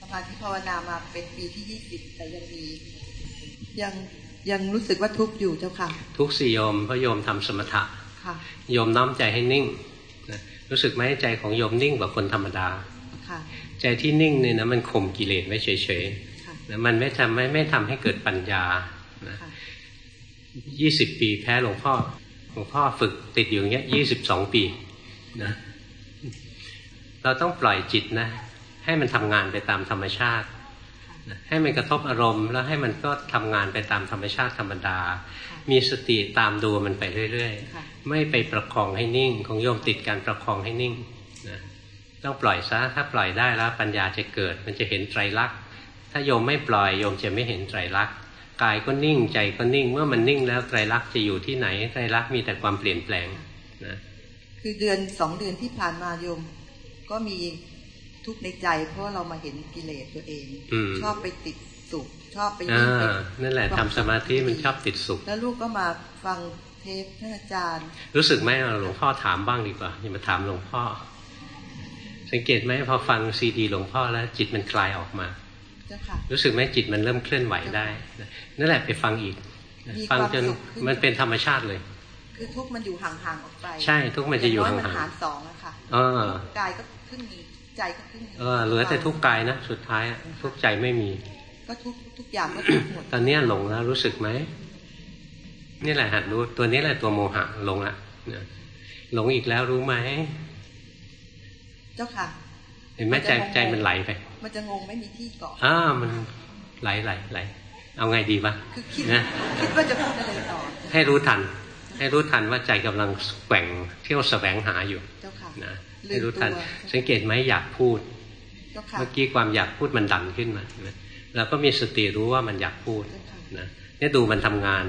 สมาธิภาวนามาเป็นปีที่ยี่สิบแต่ยังมี ยังยังรู้สึกว่าทุกข์อยู่เจ้าค่ะ ทุกสี่โยมเพราะโยมทำสมถะโยมน้อมใจให้นิ่ง รู้สึกไหมใจของโยมนิ่งกว่าคนธรรมดาใจที่นิ่งเนี่ยนะมันข่มกิเลสไว้เฉยๆนะมันไม่ทำไม่ไม่ทำให้เกิดปัญญายี่สิบปีแพ้หลวงพ่อหลวงพ่อฝึกติดอยู่อย่างเงี้ยยี่สิบสองปีนะเราต้องปล่อยจิตนะ ให้มันทำงานไปตามธรรมชาติ ให้มันกระทบอารมณ์ แล้วให้มันก็ทำงานไปตามธรรมชาติธรรมดา มีสติตามดูมันไปเรื่อยๆ ไม่ไปประคองให้นิ่ง ของโยมติดการประคองให้นิ่งนะต้องปล่อยซะถ้าปล่อยได้แล้วปัญญาจะเกิด มันจะเห็นไตรลักษณ์ถ้าโยมไม่ปล่อยโยมจะไม่เห็นไตรลักษณ์กายก็นิ่งใจก็นิ่ง เมื่อมันนิ่งแล้วไตรลักษณ์จะอยู่ที่ไหนไตรลักษณ์มีแต่ความเปลี่ยนแปลงนะคือเดือนสองเดือนที่ผ่านมาโยม ก็มีทุกในใจ เพราะเรามาเห็นกิเลสตัวเองชอบไปติดสุข ชอบไปยิ่งไปนั่นแหละทำสมาธิมันชอบติดสุข แล้วลูกก็มาฟังเทปท่านอาจารย์ รู้สึกไหมหลวงพ่อถามบ้างดีกว่าอย่ามาถามหลวงพ่อ สังเกตไหมพอฟังซีดีหลวงพ่อแล้ว จิตมันคลายออกมารู้สึกไหมจิตมันเริ่มเคลื่อนไหวได้นั่นแหละไปฟังอีก ฟังจนมันเป็นธรรมชาติเลย คือทุกมันอยู่ห่างๆออกไป ใช่ทุกมันจะอยู่ห่างๆมันหารสองอะค่ะกายก็ขึ้นมีใจก็ขึ้นเออเหลือแต่ทุกกายนะสุดท้ายทุกใจไม่มี ก็ทุกทุกอย่างก็ทุกหมดตอนนี้หลงแล้วรู้สึกไหมนี่แหละหัดรู้ตัวนี้แหละตัวโมหะหลงละหลงอีกแล้วรู้ไหมเจ้าค่ะ เห็นไหมใจใจมันไหลไป มันจะงงไม่มีที่เกาะอ่ามันไหลไหลไหลเอาไงดีวะคือคิดนะคิดว่าจะพูดอะไรต่อ ให้รู้ทัน ให้รู้ทันว่าใจกำลังแกว่งเที่ยวแสวงหาอยู่นะให้รู้ทัน สังเกตไหมอยากพูด เมื่อกี้ความอยากพูดมันดันขึ้นมา เราก็มีสติรู้ว่ามันอยากพูดนะเนี่ยดูมันทำงาน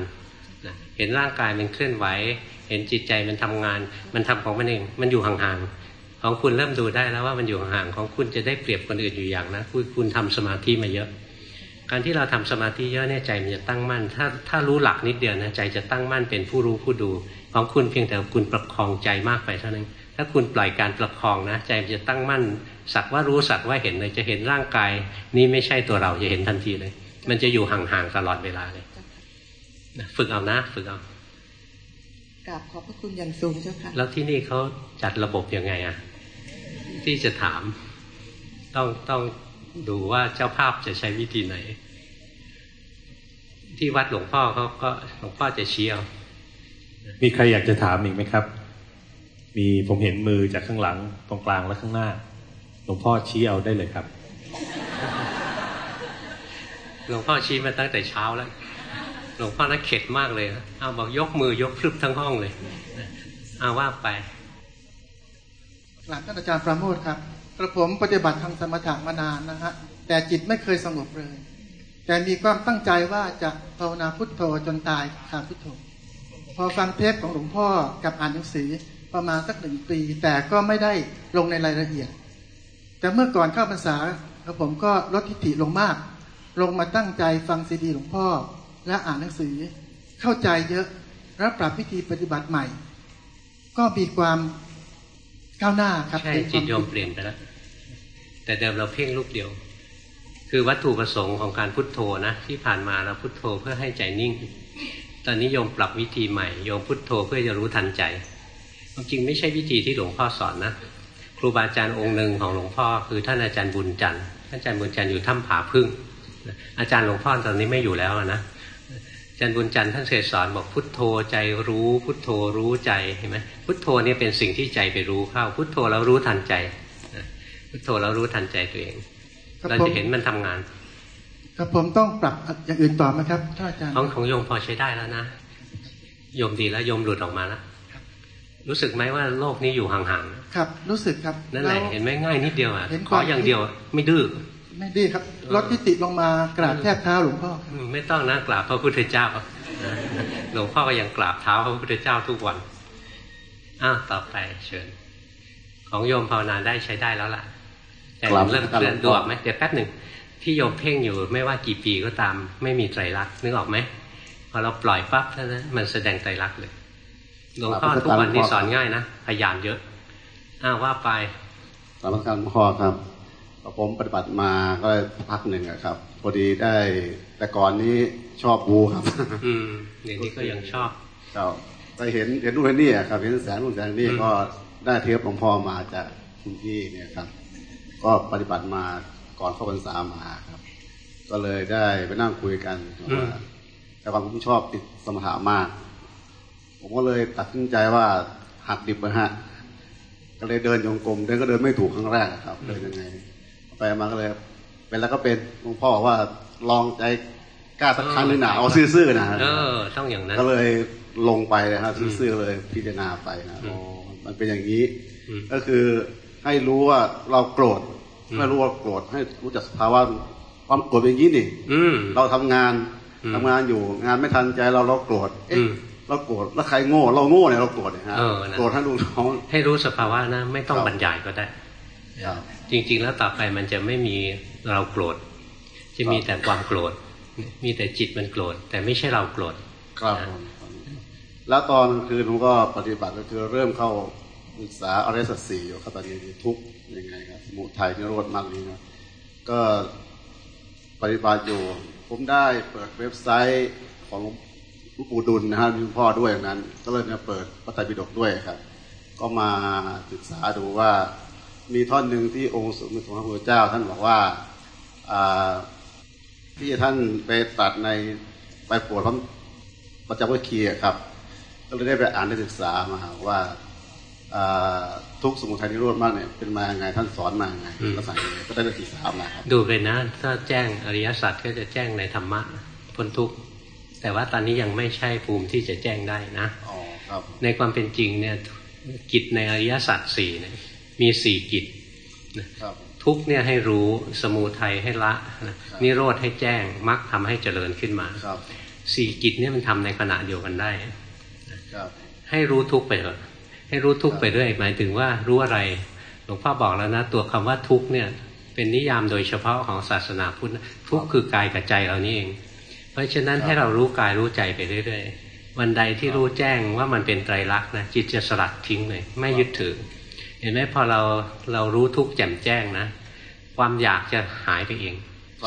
นะเห็นร่างกายมันเคลื่อนไหว เห็นจิตใจมันทำงาน มันทำของมันเอง มันอยู่ห่างๆ ของคุณเริ่มดูได้แล้วว่ามันอยู่ห่างๆ ของคุณจะได้เปรียบคนอื่นอยู่อย่างนะคุณคุณทำสมาธิมาเยอะ การที่เราทำสมาธิเยอะเนี่ยใจมันจะตั้งมั่น ถ้าถ้ารู้หลักนิดเดียวนะใจจะตั้งมั่นเป็นผู้รู้ผู้ดู ของคุณเพียงแต่คุณประคองใจมากไปเท่านั้น ถ้าคุณปล่อยการประคองนะใจมันจะตั้งมั่น สักว่ารู้สักว่าเห็นเลยจะเห็นร่างกาย นี้ไม่ใช่ตัวเราจะเห็นทันทีเลย มันจะอยู่ห่างๆตลอดเวลาเลยฝึกเอานะ ฝึกเอากราบขอบพระคุณอย่างสูงเจ้าค่ะ แล้วที่นี่เขาจัดระบบยังไงอะ ที่จะถาม ต้องต้องดูว่าเจ้าภาพจะใช้วิธีไหน ที่วัดหลวงพ่อเขาก็หลวงพ่อจะชี้เอามีใครอยากจะถามอีกไหมครับ มีผมเห็นมือจากข้างหลังตรงกลางและข้างหน้า หลวงพ่อชี้เอาได้เลยครับ หลวงพ่อชี้มาตั้งแต่เช้าแล้ว หลวงพ่อน่าเข็ดมากเลยเอาบอกยกมือยกพรึบทั้งห้องเลยเอาว่าไป หลังท่านอาจารย์ประโมทครับกระผมปฏิบัติทางสมถะมานานนะฮะแต่จิตไม่เคยสงบเลย แต่มีความตั้งใจว่าจะภาวนาพุทโธจนตายขาดพุทโธพอฟังเทปของหลวงพ่อกับอ่านหนังสือประมาณสักหนึ่งปี แต่ก็ไม่ได้ลงในรายละเอียด แต่เมื่อก่อนเข้าพรรษากระผมก็ลดทิฏฐิลงมาก ลงมาตั้งใจฟังซีดีหลวงพ่อ และอ่านหนังสือ เข้าใจเยอะและปรับวิธีปฏิบัติใหม่ ก็มีความก้าวหน้าครับใช่จิตโยมเปลี่ยนไปแล้วแต่เดิมเราเพ่งลูกเดียว คือวัตถุประสงค์ของการพุทโธนะที่ผ่านมาเราพุทโธเพื่อให้ใจนิ่ง ตอนนี้โยมปรับวิธีใหม่โยมพุทโธเพื่อจะรู้ทันใจความจริงไม่ใช่วิธีที่หลวงพ่อสอนนะค รูบาอาจารย์องค์หนึ่งของหลวงพ่อคือท่านอาจารย์บุญจันทร์ท่านอาจารย์บุญจันทร์อยู่ถ้ำผาพึ่งอาจารย์หลวงพ่อตอนนี้ไม่อยู่แล้วนะจันบุญจันทร์ท่านเคยสอนบอกพุทโธใจรู้พุทโธรู้ใจเห็นไหมพุทโธเนี่ยเป็นสิ่งที่ใจไปรู้เข้า พุทโธแล้วรู้ทันใจพุทโธแล้วรู้ทันใจตัวเอง เราจะเห็นมันทำงานครับผมต้องปรับอย่างอื่นต่อไหมครับท่านอาจารย์ของของโยมพอใช้ได้แล้วนะโยมดีแล้วโยมหลุดออกมาแล้ว รู้สึกไหมว่าโลกนี้อยู่ห่างๆ ครับ รู้สึกครับ นั่นแหละ เห็นไหมง่ายนิดเดียวอะขออย่างเดียวไม่ดื้อ ไม่ดีครับ รถที่ติดลงมากราบแทบเท้าหลวงพ่อ ไม่ต้องนะกราบพระพุทธเจ้า หลวงพ่อก็ยังกราบเท้าพระพุทธเจ้าทุกวัน อ้าวต่อไปเชิญ ของโยมภาวนาได้ใช้ได้แล้วล่ะ แต่เริ่มเคลื่อนดูออกไหมเดี๋ยวแป๊บหนึ่งที่โยมเพ่งอยู่ไม่ว่ากี่ปีก็ตาม ไม่มีไตรลักษณ์นึกออกไหมพอเราปล่อยปั๊บเท่านั้นมันแสดงไตรลักษณ์เลย หลวงพ่อทุกวันนี้สอนง่ายนะพยายามเยอะอ้าวว่าไปสารการพ่อครับผมปฏิบัติมาก็พักหนึ่งครับพอดีได้แต่ก่อนนี้ชอบบูครับ อืมอย่างนี้ก็ยังชอบครับไปเห็นเห็นนู่นนี่ครับเห็นแสงนู่นแสงนี่ก็ได้เทปหลวงพ่อมาจากคุณพี่เนี่ยครับ ก็ปฏิบัติมาก่อนเข้าพรรษามาครับ ก็เลยได้ไปนั่งคุยกันว่าแต่ความผมชอบติดสมถะมาก ผมก็เลยตัดสินใจว่าหักดิบไปฮะ ก็เลยเดินโยงกลมเดินก็เดินไม่ถูกครั้งแรกครับ เดินยังไง ไปมาก็เลย เป็นแล้วก็เป็นหลวงพ่อว่าลองใจกล้าสักครั้งหนึ่งหนาเอาซื่อๆนะเออ ต้องอย่างนั้น ก็เลยลงไปนะครับซื่อๆเลยพิจารณาไปนะอ๋อมันเป็นอย่างนี้ ก็คือให้รู้ว่าเราโกรธให้รู้ว่าโกรธให้รู้จักสภาวะความโกรธเป็นอย่างนี้นี่เราทำงานทำงานอยู่งานไม่ทันใจเราเราโกรธเอ๊ะ เราโกรธแล้วใครโง่เราโง่เนี่ยเราโกรธนะฮะโกรธให้รู้ท้องให้รู้สภาวะนะ ไม่ต้องบรรยายก็ได้จริง ๆ แล้วต่อไปมันจะไม่มีเราโกรธจะมีแต่ความโกรธ มีแต่จิตมันโกรธ แต่ไม่ใช่เราโกรธครับแล้วตอนคืนผมก็ปฏิบัติก็คือเริ่มเข้าศึกษาอริยสัจสี่อยู่ครับตอนนี้ทุกยังไงครับสมุทัยนิโรธมากนี้นะก็ปฏิบัติอยู่ ผมได้เปิดเว็บไซต์ของ หลวงปู่ดุลนะฮะมีพ่อด้วยอย่างนั้น ก็เลยมาเปิดพระไตรปิฎกด้วยครับ ก็มาศึกษาดูว่า มีท่อนหนึ่งที่องค์สมเด็จพระพุทธเจ้า ท่านบอกว่าที่ท่านไปตัดในไปปวดพระปประจักษ์วิคีครับ ก็เลยได้ไปอ่านได้ศึกษามาว่าทุกสมุทัยนิโรธมากเนี่ยเป็นมาไงท่านสอนมาไงลักษณะก็ได้ปศึกษามาครับดูเลยนะ ถ้าแจ้งอริยสัจก็จะแจ้งในธรรมะพ้นทุกข์ แต่ว่าตอนนี้ยังไม่ใช่ภูมิที่จะแจ้งได้นะในความเป็นจริงเนี่ยกิจในอริยสัจสี่เนี่ยมีสี่กิจทุกเนี่ยให้รู้สมูทัยให้ละนิโรธให้แจ้งมรรคทาให้เจริญขึ้นมาสี่กิจเนี่ยมันทำในขณะเดียวกันได้ให้รู้ทุกไปเถอะให้รู้ทุกไปเรื่อยหมายถึงว่ารู้อะไรหลวงพ่อบอกแล้วนะ ตัวคำว่าทุกเนี่ยเป็นนิยามโดยเฉพาะของศาสนาพุทธทุกคือกายกับใจเรานี่เอง เพราะฉะนั้นให้เรารู้กายรู้ใจไปเรื่อยๆ วันใดที่รู้แจ้งว่ามันเป็นไตรลักษณ์นะจิตจะสลัดทิ้งเลย ไม่ยึดถือ เห็นไหมพอเราเรารู้ทุกแจ่มแจ้งนะ ความอยากจะหายไปเอง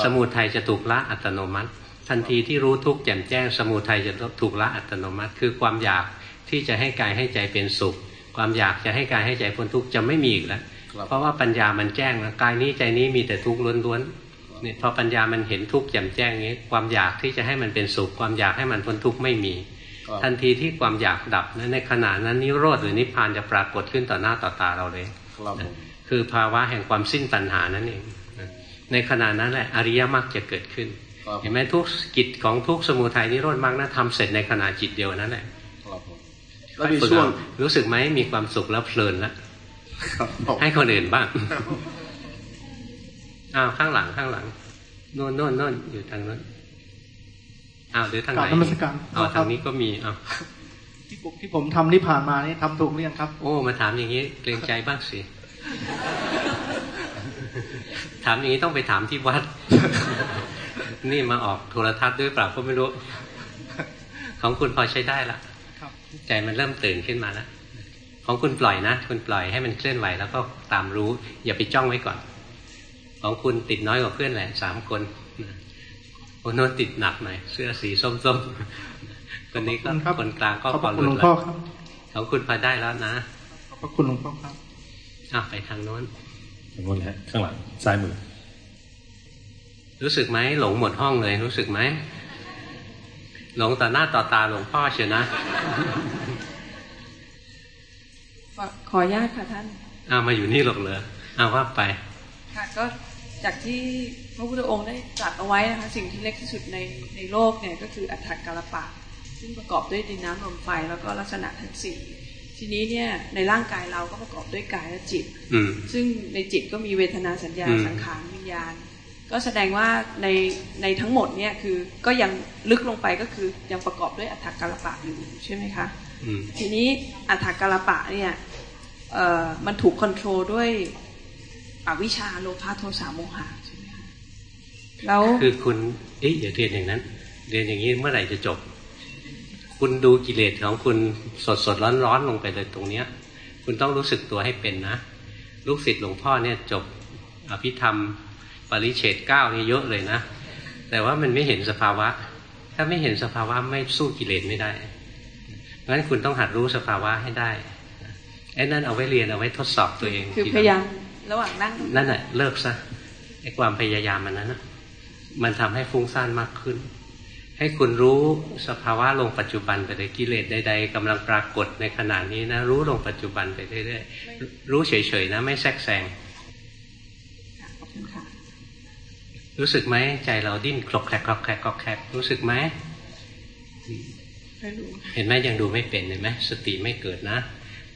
สมุทัยจะถูกละอัตโนมัติ ทันทีที่รู้ทุกแจ่มแจ้ง สมุทัยจะถูกละอัตโนมัติ คือความอยากที่จะให้กายให้ใจเป็นสุข ความอยากจะให้กายให้ใจพ้นทุกข์จะไม่มีอีกแล้ว เพราะว่าปัญญามันแจ้งนะกายนี้ใจนี้มีแต่ทุกข์ล้วนๆเนี่ยพอปัญญามันเห็นทุกข์แจ่มแจ้งนี้ความอยากที่จะให้มันเป็นสุข ความอยากให้มันพ้นทุกข์ไม่มี ทันทีที่ความอยากดับนะในขณะนั้นนิโรธหรือนิพพานจะปรากฏขึ้นต่อหน้าต่อตาเราเลยคือภาวะแห่งความสิ้นตัณหานั่นเองในขณะนั้นแหละอริยมรรคจะเกิดขึ้นเห็นไหมทุกกิจของทุกสมุทัยนิโรธมรรคนะทำเสร็จในขณะจิตเดียวนั้นแหละแล้วมีช่วงรู้สึกไหมมีความสุขแล้วเพลินแล้วให้คนอื่นบ้าง อ้าวข้างหลังข้างหลังโน่นโน่นโน่นอยู่ทางนั้นอ้าวหรือทางไหนอ๋อทางนี้ก็มีอ้าวที่ผมที่ผมทำที่ผ่านมานี่ทำถูกหรือยังครับ โอ้มาถามอย่างนี้เกรงใจบ้างสิถามอย่างนี้ต้องไปถามที่วัด นี่มาออกโทรทัศน์ด้วยเปล่าก็ไม่รู้ ของคุณพอใช้ได้ละใจมันเริ่มตื่นขึ้นมาแล้วของคุณปล่อยนะ คุณปล่อยให้มันเคลื่อนไหวแล้วก็ตามรู้ อย่าไปจ้องไว้ก่อน ของคุณติดน้อยกว่าเพื่อนแหละสามคนคนโน้นติดหนักหน่อยเสื้อสีส้มๆคนนี้ก็คนกลางก็พอหลุดแล้วของคุณพอได้แล้วนะขอบคุณหลวงพ่อครับอะไปทางโน้นทางโน้นฮะข้างหลังซ้ายมือ รู้สึกไหมหลงหมดห้องเลย รู้สึกไหมหลงต่อหน้าต่อตาหลวงพ่อเชียวนะขออนุญาตค่ะท่านอามาอยู่นี่หรอกเลยเอาว่าไป ค่ะก็ จากที่พระพุทธองค์ได้ตรัสเอาไว้นะคะสิ่งที่เล็กที่สุดในในโลกเนี่ยก็คืออัฏฐกาลปะ ซึ่งประกอบด้วยดินน้ำลมไฟแล้วก็ลักษณะทั้งสี่ทีนี้เนี่ยในร่างกายเราก็ประกอบด้วยกายและจิตซึ่งในจิตก็มีเวทนาสัญญาสังขารวิญญาณ ก็แสดงว่าในในทั้งหมดเนี่ยคือก็ยังลึกลงไปก็คือยังประกอบด้วยอัฏฐกาลปะอยู่ใช่ไหมคะทีนี้อัฏฐกาลปะเนี่ยเอ่อมันถูกคอนโทรลด้วย อวิชาโลภะโทสะโมหะใช่ไหมคะแล้วคือคุณเอ๊ะอย่าเรียนอย่างนั้น เรียนอย่างนี้เมื่อไหร่จะจบ คุณดูกิเลสของคุณสดสดร้อนร้อนลงไปเลยตรงเนี้ย คุณต้องรู้สึกตัวให้เป็นนะ ลูกศิษย์หลวงพ่อเนี่ยจบอภิธรรม ปริเฉดเก้านี่เยอะเลยนะ แต่ว่ามันไม่เห็นสภาวะ ถ้าไม่เห็นสภาวะไม่สู้กิเลสไม่ได้งั้นคุณต้องหัดรู้สภาวะให้ได้ไอ้นั่นเอาไว้เรียนเอาไว้ทดสอบตัวเอง คือพยายาม ระหว่างนั่งนั่นแหละเลิกซะไอ้ความพยายามมันนั้นมันทำให้ฟุ้งซ่านมากขึ้น ให้คุณรู้สภาวะลงปัจจุบันไปเลยกิเลสใดๆกำลังปรากฏในขณะนี้นะรู้ลงปัจจุบันไปเรื่อยๆรู้เฉยๆนะไม่แทรกแซงรู้สึกไหมใจเราดิ้นคลอกแคลกคลอกแคลกคลอกแคลกรู้สึกไหมเห็นไหมยังดูไม่เป็นเห็นไหมสติไม่เกิดนะ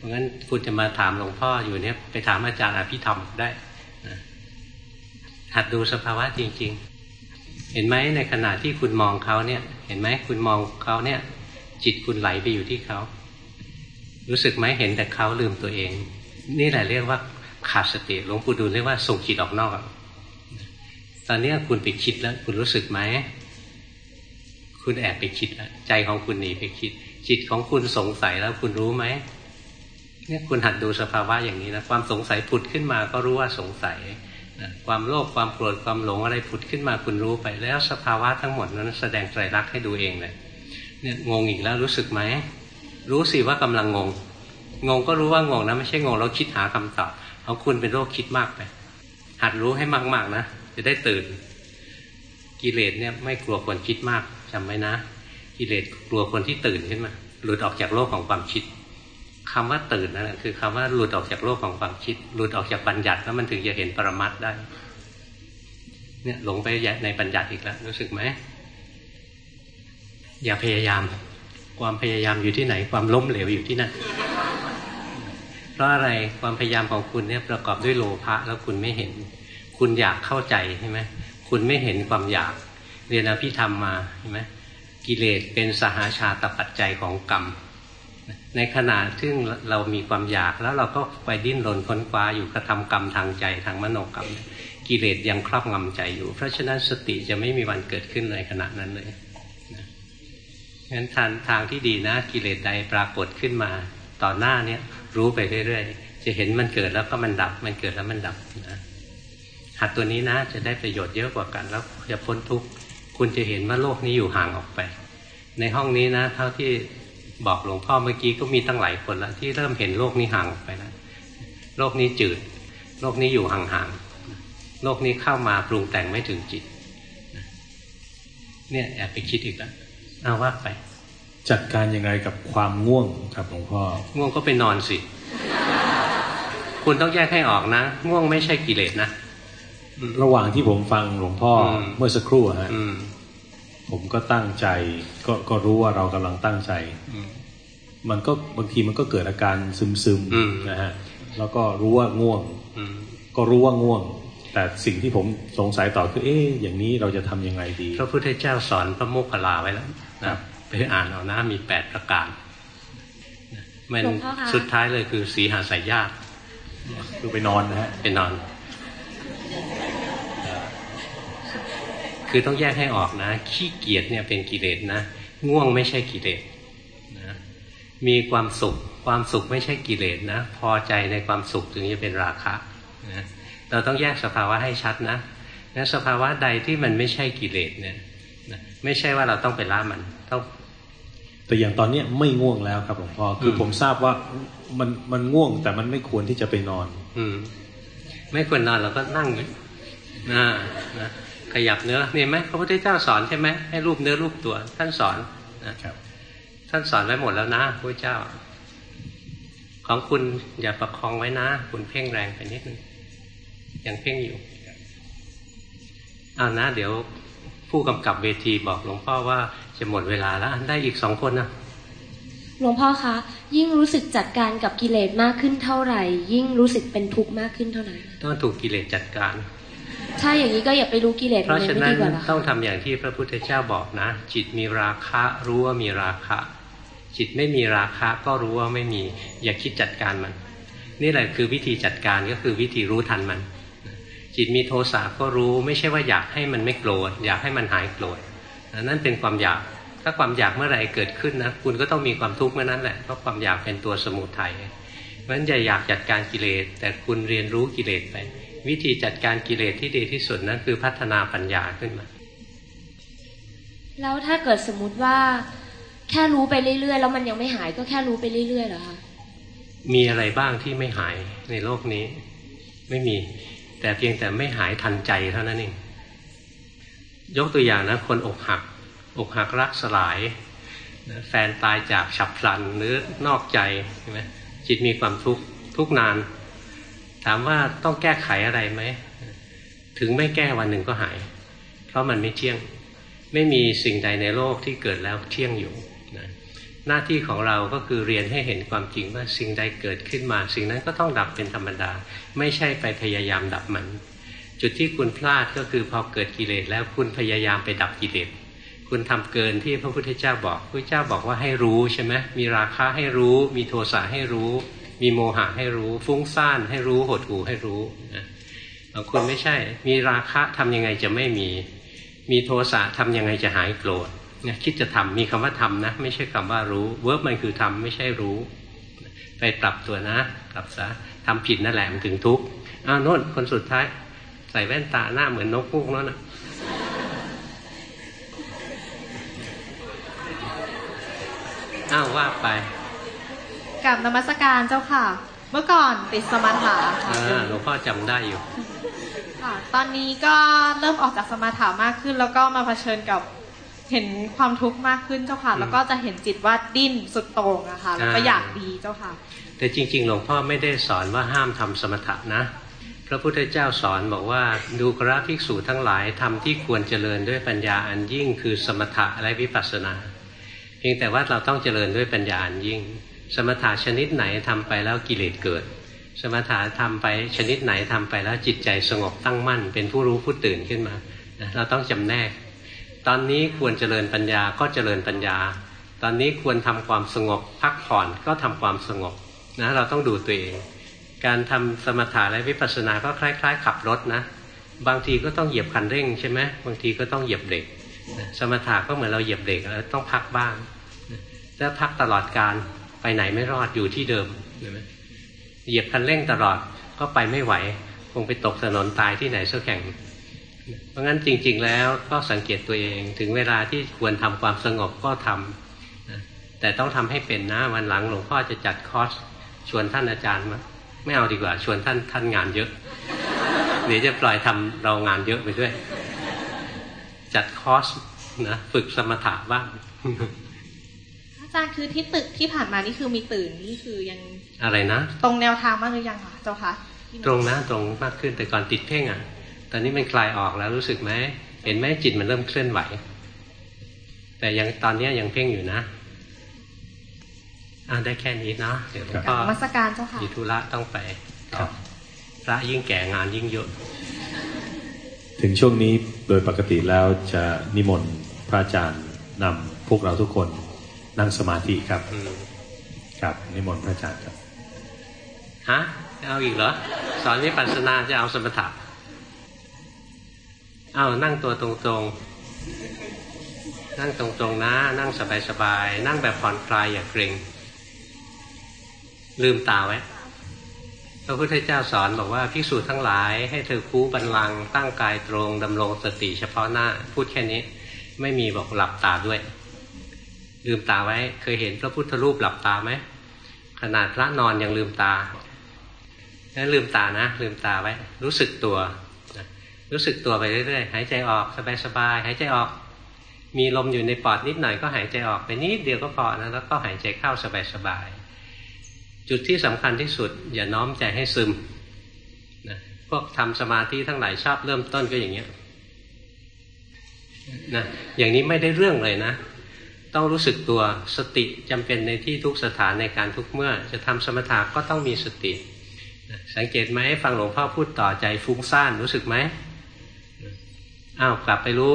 เพราะงั้นคุณจะมาถามหลวงพ่ออยู่เนี้ยไปถามอาจารย์อภิธรรมได้หัดดูสภาวะจริง ๆ เห็นไหมในขณะที่คุณมองเขาเนี่ย เห็นไหมคุณมองเขาเนี่ย จิตคุณไหลไปอยู่ที่เขา รู้สึกไหมเห็นแต่เขาลืมตัวเอง นี่แหละเรียกว่าขาดสติหลวงปู่ดูลเรียกว่าส่งจิตออกนอกตอนนี้คุณไปคิดแล้ว คุณรู้สึกไหมคุณแอบไปคิดแล้วใจของคุณหนีไปคิด จิตของคุณสงสัยแล้วคุณรู้ไหม เนี่ยคุณหัดดูสภาวะอย่างนี้นะความสงสัยผุดขึ้นมาก็รู้ว่าสงสัยความโลภความโกรธความหลงอะไรผุดขึ้นมาคุณรู้ไปแล้วสภาวะทั้งหมดนั้นแสดงไตรลักษณ์ให้ดูเองเลยเนี่ยงงอีกแล้วรู้สึกไหมรู้สิว่ากำลังงง งงก็รู้ว่างงนะไม่ใช่งงแล้วคิดหาคำตอบของคุณเป็นโรคคิดมากไป หัดรู้ให้มากๆนะจะได้ตื่น กิเลสเนี่ยไม่กลัวคนคิดมากจำไว้นะ กิเลสกลัวคนที่ตื่นขึ้นมาหลุดออกจากโลกของความคิด คำว่าตื่นนั่นแหละคือคำว่าหลุดออกจากโลกของความคิด หลุดออกจากบัญญัติแล้วมันถึงจะเห็นปรมัตได้ เนี่ยหลงไปในบัญญัติอีกแล้ว รู้สึกไหมอย่าพยายาม ความพยายามอยู่ที่ไหน ความล้มเหลวอยู่ที่นั่นเพราะอะไรความพยายามของคุณเนี่ยประกอบด้วยโลภะแล้วคุณไม่เห็น คุณอยากเข้าใจใช่ไหมคุณไม่เห็นความอยากเรียนอภิธรรมมาใช่ไหมกิเลสเป็นสหาชาตปัจจัยของกรรม ในขณะที่งเรามีความอยากแล้วเราก็ไปดิ้นรนค้นคว้าอยู่กระทำกรรมทางใจทางมโนกรรม กิเลสยังครอบงำใจอยู่ เพราะฉะนั้นสติจะไม่มีวันเกิดขึ้นในขณะนั้นเลยงั้นทางทางที่ดีนะ กิเลสใดปรากฏขึ้นมา ต่อหน้าเนี้ยรู้ไปเรื่อยๆ จะเห็นมันเกิดแล้วก็มันดับ มันเกิดแล้วมันดับนะหัดตัวนี้นะ จะได้ประโยชน์เยอะกว่ากัน แล้วจะพ้นทุกข์คุณจะเห็นว่าโลกนี้อยู่ห่างออกไป ในห้องนี้นะ เท่าที่ บอกหลวงพ่อเมื่อกี้ก็มีตั้งหลายคนแล้วที่เริ่มเห็นโลกนี้ห่างออกไปแล้วโลกนี้จืด โลกนี้อยู่ห่างๆโลกนี้เข้ามาปรุงแต่งไม่ถึงจิต เนี่ยแอบไปคิดอีกแล้วเอาว่าไป จัดการยังไงกับความง่วงครับหลวงพ่อง่วงก็ไปนอนสิ คุณต้องแยกให้ออกนะง่วงไม่ใช่กิเลสนะระหว่างที่ผมฟังหลวงพ่ออเมื่อสักครู่ฮะอืม ผมก็ตั้งใจ ก็ก็รู้ว่าเรากำลังตั้งใจอืมมันก็บางทีมันก็เกิดอาการซึมซึมๆอืมนะฮะแล้วก็รู้ว่าง่วงอืมก็รู้ว่าง่วง แต่สิ่งที่ผมสงสัยต่อคือ เอ๊ะอย่างนี้เราจะทำยังไงดีพระพุทธเจ้าสอนพระโมคคัลลาไว้แล้วนะไปอ่านเอานะมีแปดประการนะมันหลวงพ่อคะสุดท้ายเลยคือสีหาสายญาติคือไปนอนนะฮะไปนอน คือต้องแยกให้ออกนะ ขี้เกียจเนี่ยเป็นกิเลสนะ ง่วงไม่ใช่กิเลสนะมีความสุข ความสุขไม่ใช่กิเลสนะ พอใจในความสุขถึงจะเป็นราคะนะเราต้องแยกสภาวะให้ชัดนะนั้นสภาวะใดที่มันไม่ใช่กิเลสเนี่ยนะไม่ใช่ว่าเราต้องไปละมันต้องแต่อย่างตอนเนี้ยไม่ง่วงแล้วครับหลวงพ่อคืออมผมทราบว่ามันมันง่วงแต่มันไม่ควรที่จะไปนอน อืม ไม่ควรนอนเราก็นั่งอยู่นะนะ ขยับเนื้อนี่ไหมพระพุทธเจ้าสอนใช่ไหมให้รูปเนื้อรูปตัว ท่านสอนนะครับ ท่านสอนไว้หมดแล้วนะพระเจ้า ของคุณอย่าประคองไว้นะ คุณเพ่งแรงไปนิดนึงยังเพ่งอยู่เอานะ เดี๋ยวผู้กำกับเวทีบอกหลวงพ่อว่าจะหมดเวลาแล้วได้อีกสองคนนะหลวงพ่อคะ ยิ่งรู้สึกจัดการกับกิเลสมากขึ้นเท่าไหร่ ยิ่งรู้สึกเป็นทุกข์มากขึ้นเท่านั้นต้องถูกกิเลสจัดการ ถ้าอย่างนี้ก็อย่าไปรู้กิเลสเพราะเลยฉะไม่นั้ดีนกว่าเหรอต้องคะทำอย่างที่พระพุทธเจ้าบอกนะ จิตมีราคะรู้ว่ามีราคะ จิตไม่มีราคะก็รู้ว่าไม่มี อย่าคิดจัดการมัน นี่แหละคือวิธีจัดการก็คือวิธีรู้ทันมัน จิตมีโทสะก็รู้ไม่ใช่ว่าอยากให้มันไม่โกรธอยากให้มันหายโกรธนั่นเป็นความอยากถ้าความอยากเมื่อไหร่เกิดขึ้นนะคุณก็ต้องมีความทุกข์เมื่อนั้นแหละเพราะความอยากเป็นตัวสมุทัยเพราะฉะนั้นอย่าอยากจัดการกิเลสแต่คุณเรียนรู้กิเลสไป วิธีจัดการกิเลสที่ดีที่สุดนั้นคือพัฒนาปัญญาขึ้นมา แล้วถ้าเกิดสมมุติว่า แค่รู้ไปเรื่อยๆ แล้วมันยังไม่หายก็แค่รู้ไปเรื่อยๆเหรอคะมีอะไรบ้างที่ไม่หายในโลกนี้ ไม่มี แต่เพียงแต่ไม่หายทันใจเท่านั้นเองยกตัวอย่างนะคนอกหัก อกหักรักสลายนะแฟนตายจากฉับพลันหรือนอกใจใช่ไหมจิตมีความทุกข์ทุกนาน ถามว่าต้องแก้ไขอะไรไหม ถึงไม่แก้วันหนึ่งก็หาย เพราะมันไม่เที่ยง ไม่มีสิ่งใดในโลกที่เกิดแล้วเที่ยงอยู่นะหน้าที่ของเราก็คือเรียนให้เห็นความจริงว่าสิ่งใดเกิดขึ้นมา สิ่งนั้นก็ต้องดับเป็นธรรมดา ไม่ใช่ไปพยายามดับมัน จุดที่คุณพลาดก็คือพอเกิดกิเลสแล้วคุณพยายามไปดับกิเลสคุณทำเกินที่พระพุทธเจ้าบอกพระเจ้าบอกว่าให้รู้ใช่ไหมมีราคะให้รู้ มีโทสะให้รู้ มีโมหะให้รู้ ฟุ้งซ่านให้รู้หดหู่ให้รู้นะบางคนไม่ใช่ มีราคะทำยังไงจะไม่มี มีโทสะทำยังไงจะหายโกรธเนี่ยคิดจะทำมีคำว่าทำนะ ไม่ใช่คำว่ารู้เวิร์บมันคือทำไม่ใช่รู้ ไปปรับตัวนะปรับซะทำผิดนั่นแหละมันถึงทุกข์อ้าวโน่นคนสุดท้าย ใส่แว่นตาหน้าเหมือนนกพูกนั่นนะอ้าวว่าไป กับนมัสการเจ้าค่ะ เมื่อก่อนติดสมาธิค่ะอ่าหลวงพ่อจำได้อยู่ ค่ะ ตอนนี้ก็เริ่มออกจากสมาธิมากขึ้น แล้วก็มาเผชิญกับเห็นความทุกข์มากขึ้นเจ้าค่ะ แล้วก็จะเห็นจิตว่าดิ้นสุดโต่งอะค่ะแล้วก็อยากดีเจ้าค่ะ แต่จริง ๆ หลวงพ่อไม่ได้สอนว่าห้ามทำสมถะนะ พระพุทธเจ้าสอนบอกว่าดูกราภิกษุทั้งหลายทำที่ควรเจริญด้วยปัญญาอันยิ่งคือสมถะและวิปัสสนา เพียงแต่ว่าเราต้องเจริญด้วยปัญญาอันยิ่ง สมถะชนิดไหนทำไปแล้วกิเลสเกิด สมถะทำไปชนิดไหนทำไปแล้วจิตใจสงบตั้งมั่น เป็นผู้รู้ผู้ตื่นขึ้นมา เราต้องจำแนก ตอนนี้ควรเจริญปัญญาก็เจริญปัญญา ตอนนี้ควรทำความสงบพักผ่อนก็ทำความสงบนะเราต้องดูตัวเอง การทำสมถะและวิปัสสนาก็คล้าย ๆ ขับรถนะ บางทีก็ต้องเหยียบคันเร่งใช่ไหมบางทีก็ต้องเหยียบเบรกสมถะก็เหมือนเราเหยียบเบรกแล้วต้องพักบ้างถ้าพักตลอดการ ไปไหนไม่รอดอยู่ที่เดิมเหยียบคันเร่งตลอดก็ไปไม่ไหว คงไปตกถนนตายที่ไหนสักแห่ง เพราะงั้นจริง ๆ แล้วก็สังเกตตัวเองถึงเวลาที่ควรทำความสงบก็ทำแต่ต้องทำให้เป็นนะวันหลังหลวงพ่อจะจัดคอร์สชวนท่านอาจารย์มาไม่เอาดีกว่า ชวนท่านท่านงานเยอะเดี๋ยวจะปล่อยทำเรางานเยอะไปด้วย จัดคอร์สนะฝึกสมถะบ้าง อาจารย์คือที่ตึกที่ผ่านมานี่คือมีตื่นนี่คือยังอะไรนะ ตรงแนวทางมากหรือยังคะเจ้าคะตรงนะตรงมากขึ้นแต่ก่อนติดเพ่งอะ ตอนนี้มันคลายออกแล้วรู้สึกไหมเห็นไหมจิตมันเริ่มเคลื่อนไหว แต่ยังตอนนี้ยังเพ่งอยู่นะอ่าได้แค่นี้นะเดี๋ยวหลวงพ่อมาสการเจ้าค่ะมีธุระต้องไปพระยิ่งแก่งานยิ่งเยอะ ถึงช่วงนี้โดยปกติแล้วจะนิมนต์พระอาจารย์นำพวกเราทุกคน นั่งสมาธิครับครับนิมนต์พระอาจารย์ครับฮะเอาอีกเหรอ สอนวิปัสสนาจะเอาสมถะเอานั่งตัวตรงๆ นั่งตรงๆนะ นั่งสบายๆ นั่งแบบผ่อนคลายอย่าเกรงลืมตาไว้พระพุทธเจ้าสอนบอกว่าพิสูจน์ทั้งหลายให้เธอคูบันลังตั้งกายตรงดำรงสติเฉพาะหน้า พูดแค่นี้ ไม่มีบอกหลับตาด้วย ลืมตาไว้ เคยเห็นพระพุทธรูปหลับตาไหมขนาดพระนอนยังลืมตาแล้วลืมตานะ ลืมตาไว้ รู้สึกตัวรู้สึกตัวไปเรื่อยๆหายใจออกสบายๆหายใจออก มีลมอยู่ในปอดนิดหน่อยก็หายใจออกไปนิดเดียวก็พอนะแล้วก็หายใจเข้าสบายๆจุดที่สำคัญที่สุด อย่าน้อมใจให้ซึมนะพวกทำสมาธิทั้งหลายชอบเริ่มต้นก็อย่างเงี้ยนะอย่างนี้ไม่ได้เรื่องเลยนะ ต้องรู้สึกตัวสติจำเป็นในที่ทุกสถานในการทุกเมื่อ จะทำสมถะก็ต้องมีสติ สังเกตไหมฟังหลวงพ่อพูดต่อใจฟุ้งซ่านรู้สึกไหมอ้าวกลับไปรู้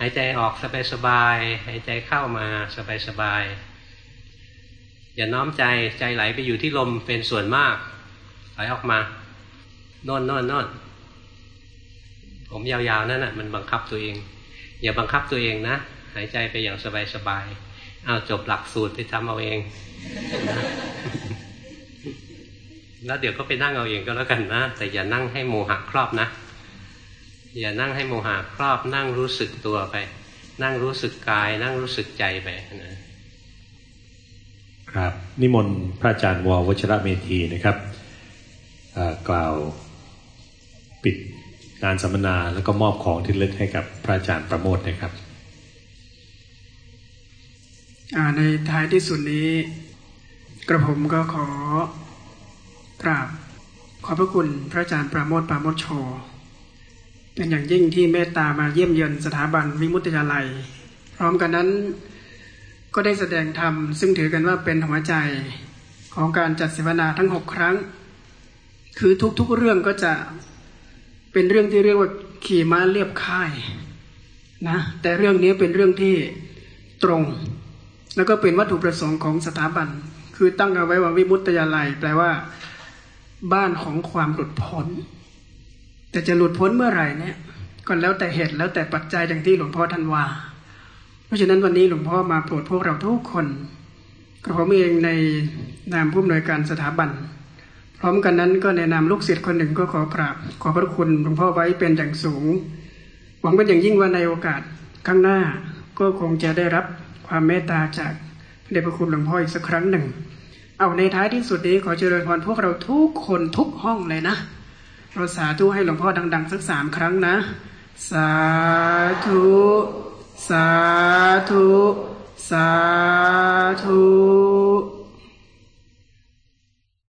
หายใจออกสบายสบายหายใจเข้ามาสบายสบายอย่าน้อมใจใจไหลไปอยู่ที่ลมเป็นส่วนมากไหลออกมาโน่นโน่นโน่นผมยาวๆนั่นน่ะมันบังคับตัวเอง อย่าบังคับตัวเองนะ หายใจไปอย่างสบายสบายเอาจบหลักสูตรไปทำเอาเอง แล้วเดี๋ยวก็ไปนั่งเอาเองก็แล้วกันนะ แต่อย่านั่งให้โมหะครอบนะ อย่านั่งให้โมหะครอบ นั่งรู้สึกตัวไป นั่งรู้สึกกาย นั่งรู้สึกใจไปนะครับ นิมนต์พระอาจารย์ววชระเมธีนะครับกล่าวปิดงานสัมมนาแล้วก็มอบของที่เลึกให้กับพระอาจารย์ประโมทนะครับ ในท้ายที่สุดนี้ กระผมก็ขอกราบขอบพระคุณพระอาจารย์ประโมทปราโมทโช เป็นอย่างยิ่งที่เมตตามาเยี่ยมเยือนสถาบันวิมุตติยาลัย พร้อมกันนั้นก็ได้แสดงธรรม ซึ่งถือกันว่าเป็นหัวใจของการจัดเสวนาทั้งหกครั้ง คือทุกๆเรื่องก็จะเป็นเรื่องที่เรียกว่าขี่ม้าเรียบค่ายนะแต่เรื่องนี้เป็นเรื่องที่ตรง แล้วก็เป็นวัตถุประสงค์ของสถาบัน คือตั้งเอาไว้ว่าวิมุตตยาลัย แปลว่า บ้านของความหลุดพ้น แต่จะหลุดพ้นเมื่อไหร่เนี่ยก็แล้วแต่เหตุแล้วแต่ปัจจัยอย่างที่หลวงพ่อท่านว่า เพราะฉะนั้นวันนี้หลวงพ่อมาโปรดพวกเราทุกคนกระผมเองในนามผู้อำนวยการสถาบัน พร้อมกันนั้นก็ในนามลูกศิษย์คนหนึ่งก็ขอกราบ ขอพระคุณหลวงพ่อไว้เป็นอย่างสูง หวังเป็นอย่างยิ่งว่าในโอกาสข้างหน้าก็คงจะได้รับ ความเมตตาจากเดชพระคุณหลวงพ่ออีกสักครั้งหนึ่ง เอาในท้ายที่สุดนี้ขอเจริญพรพวกเราทุกคนทุกห้องเลยนะเราสาธุให้หลวงพ่อดัง ๆ สักสามครั้งนะ สาธุ สาธุ สาธุ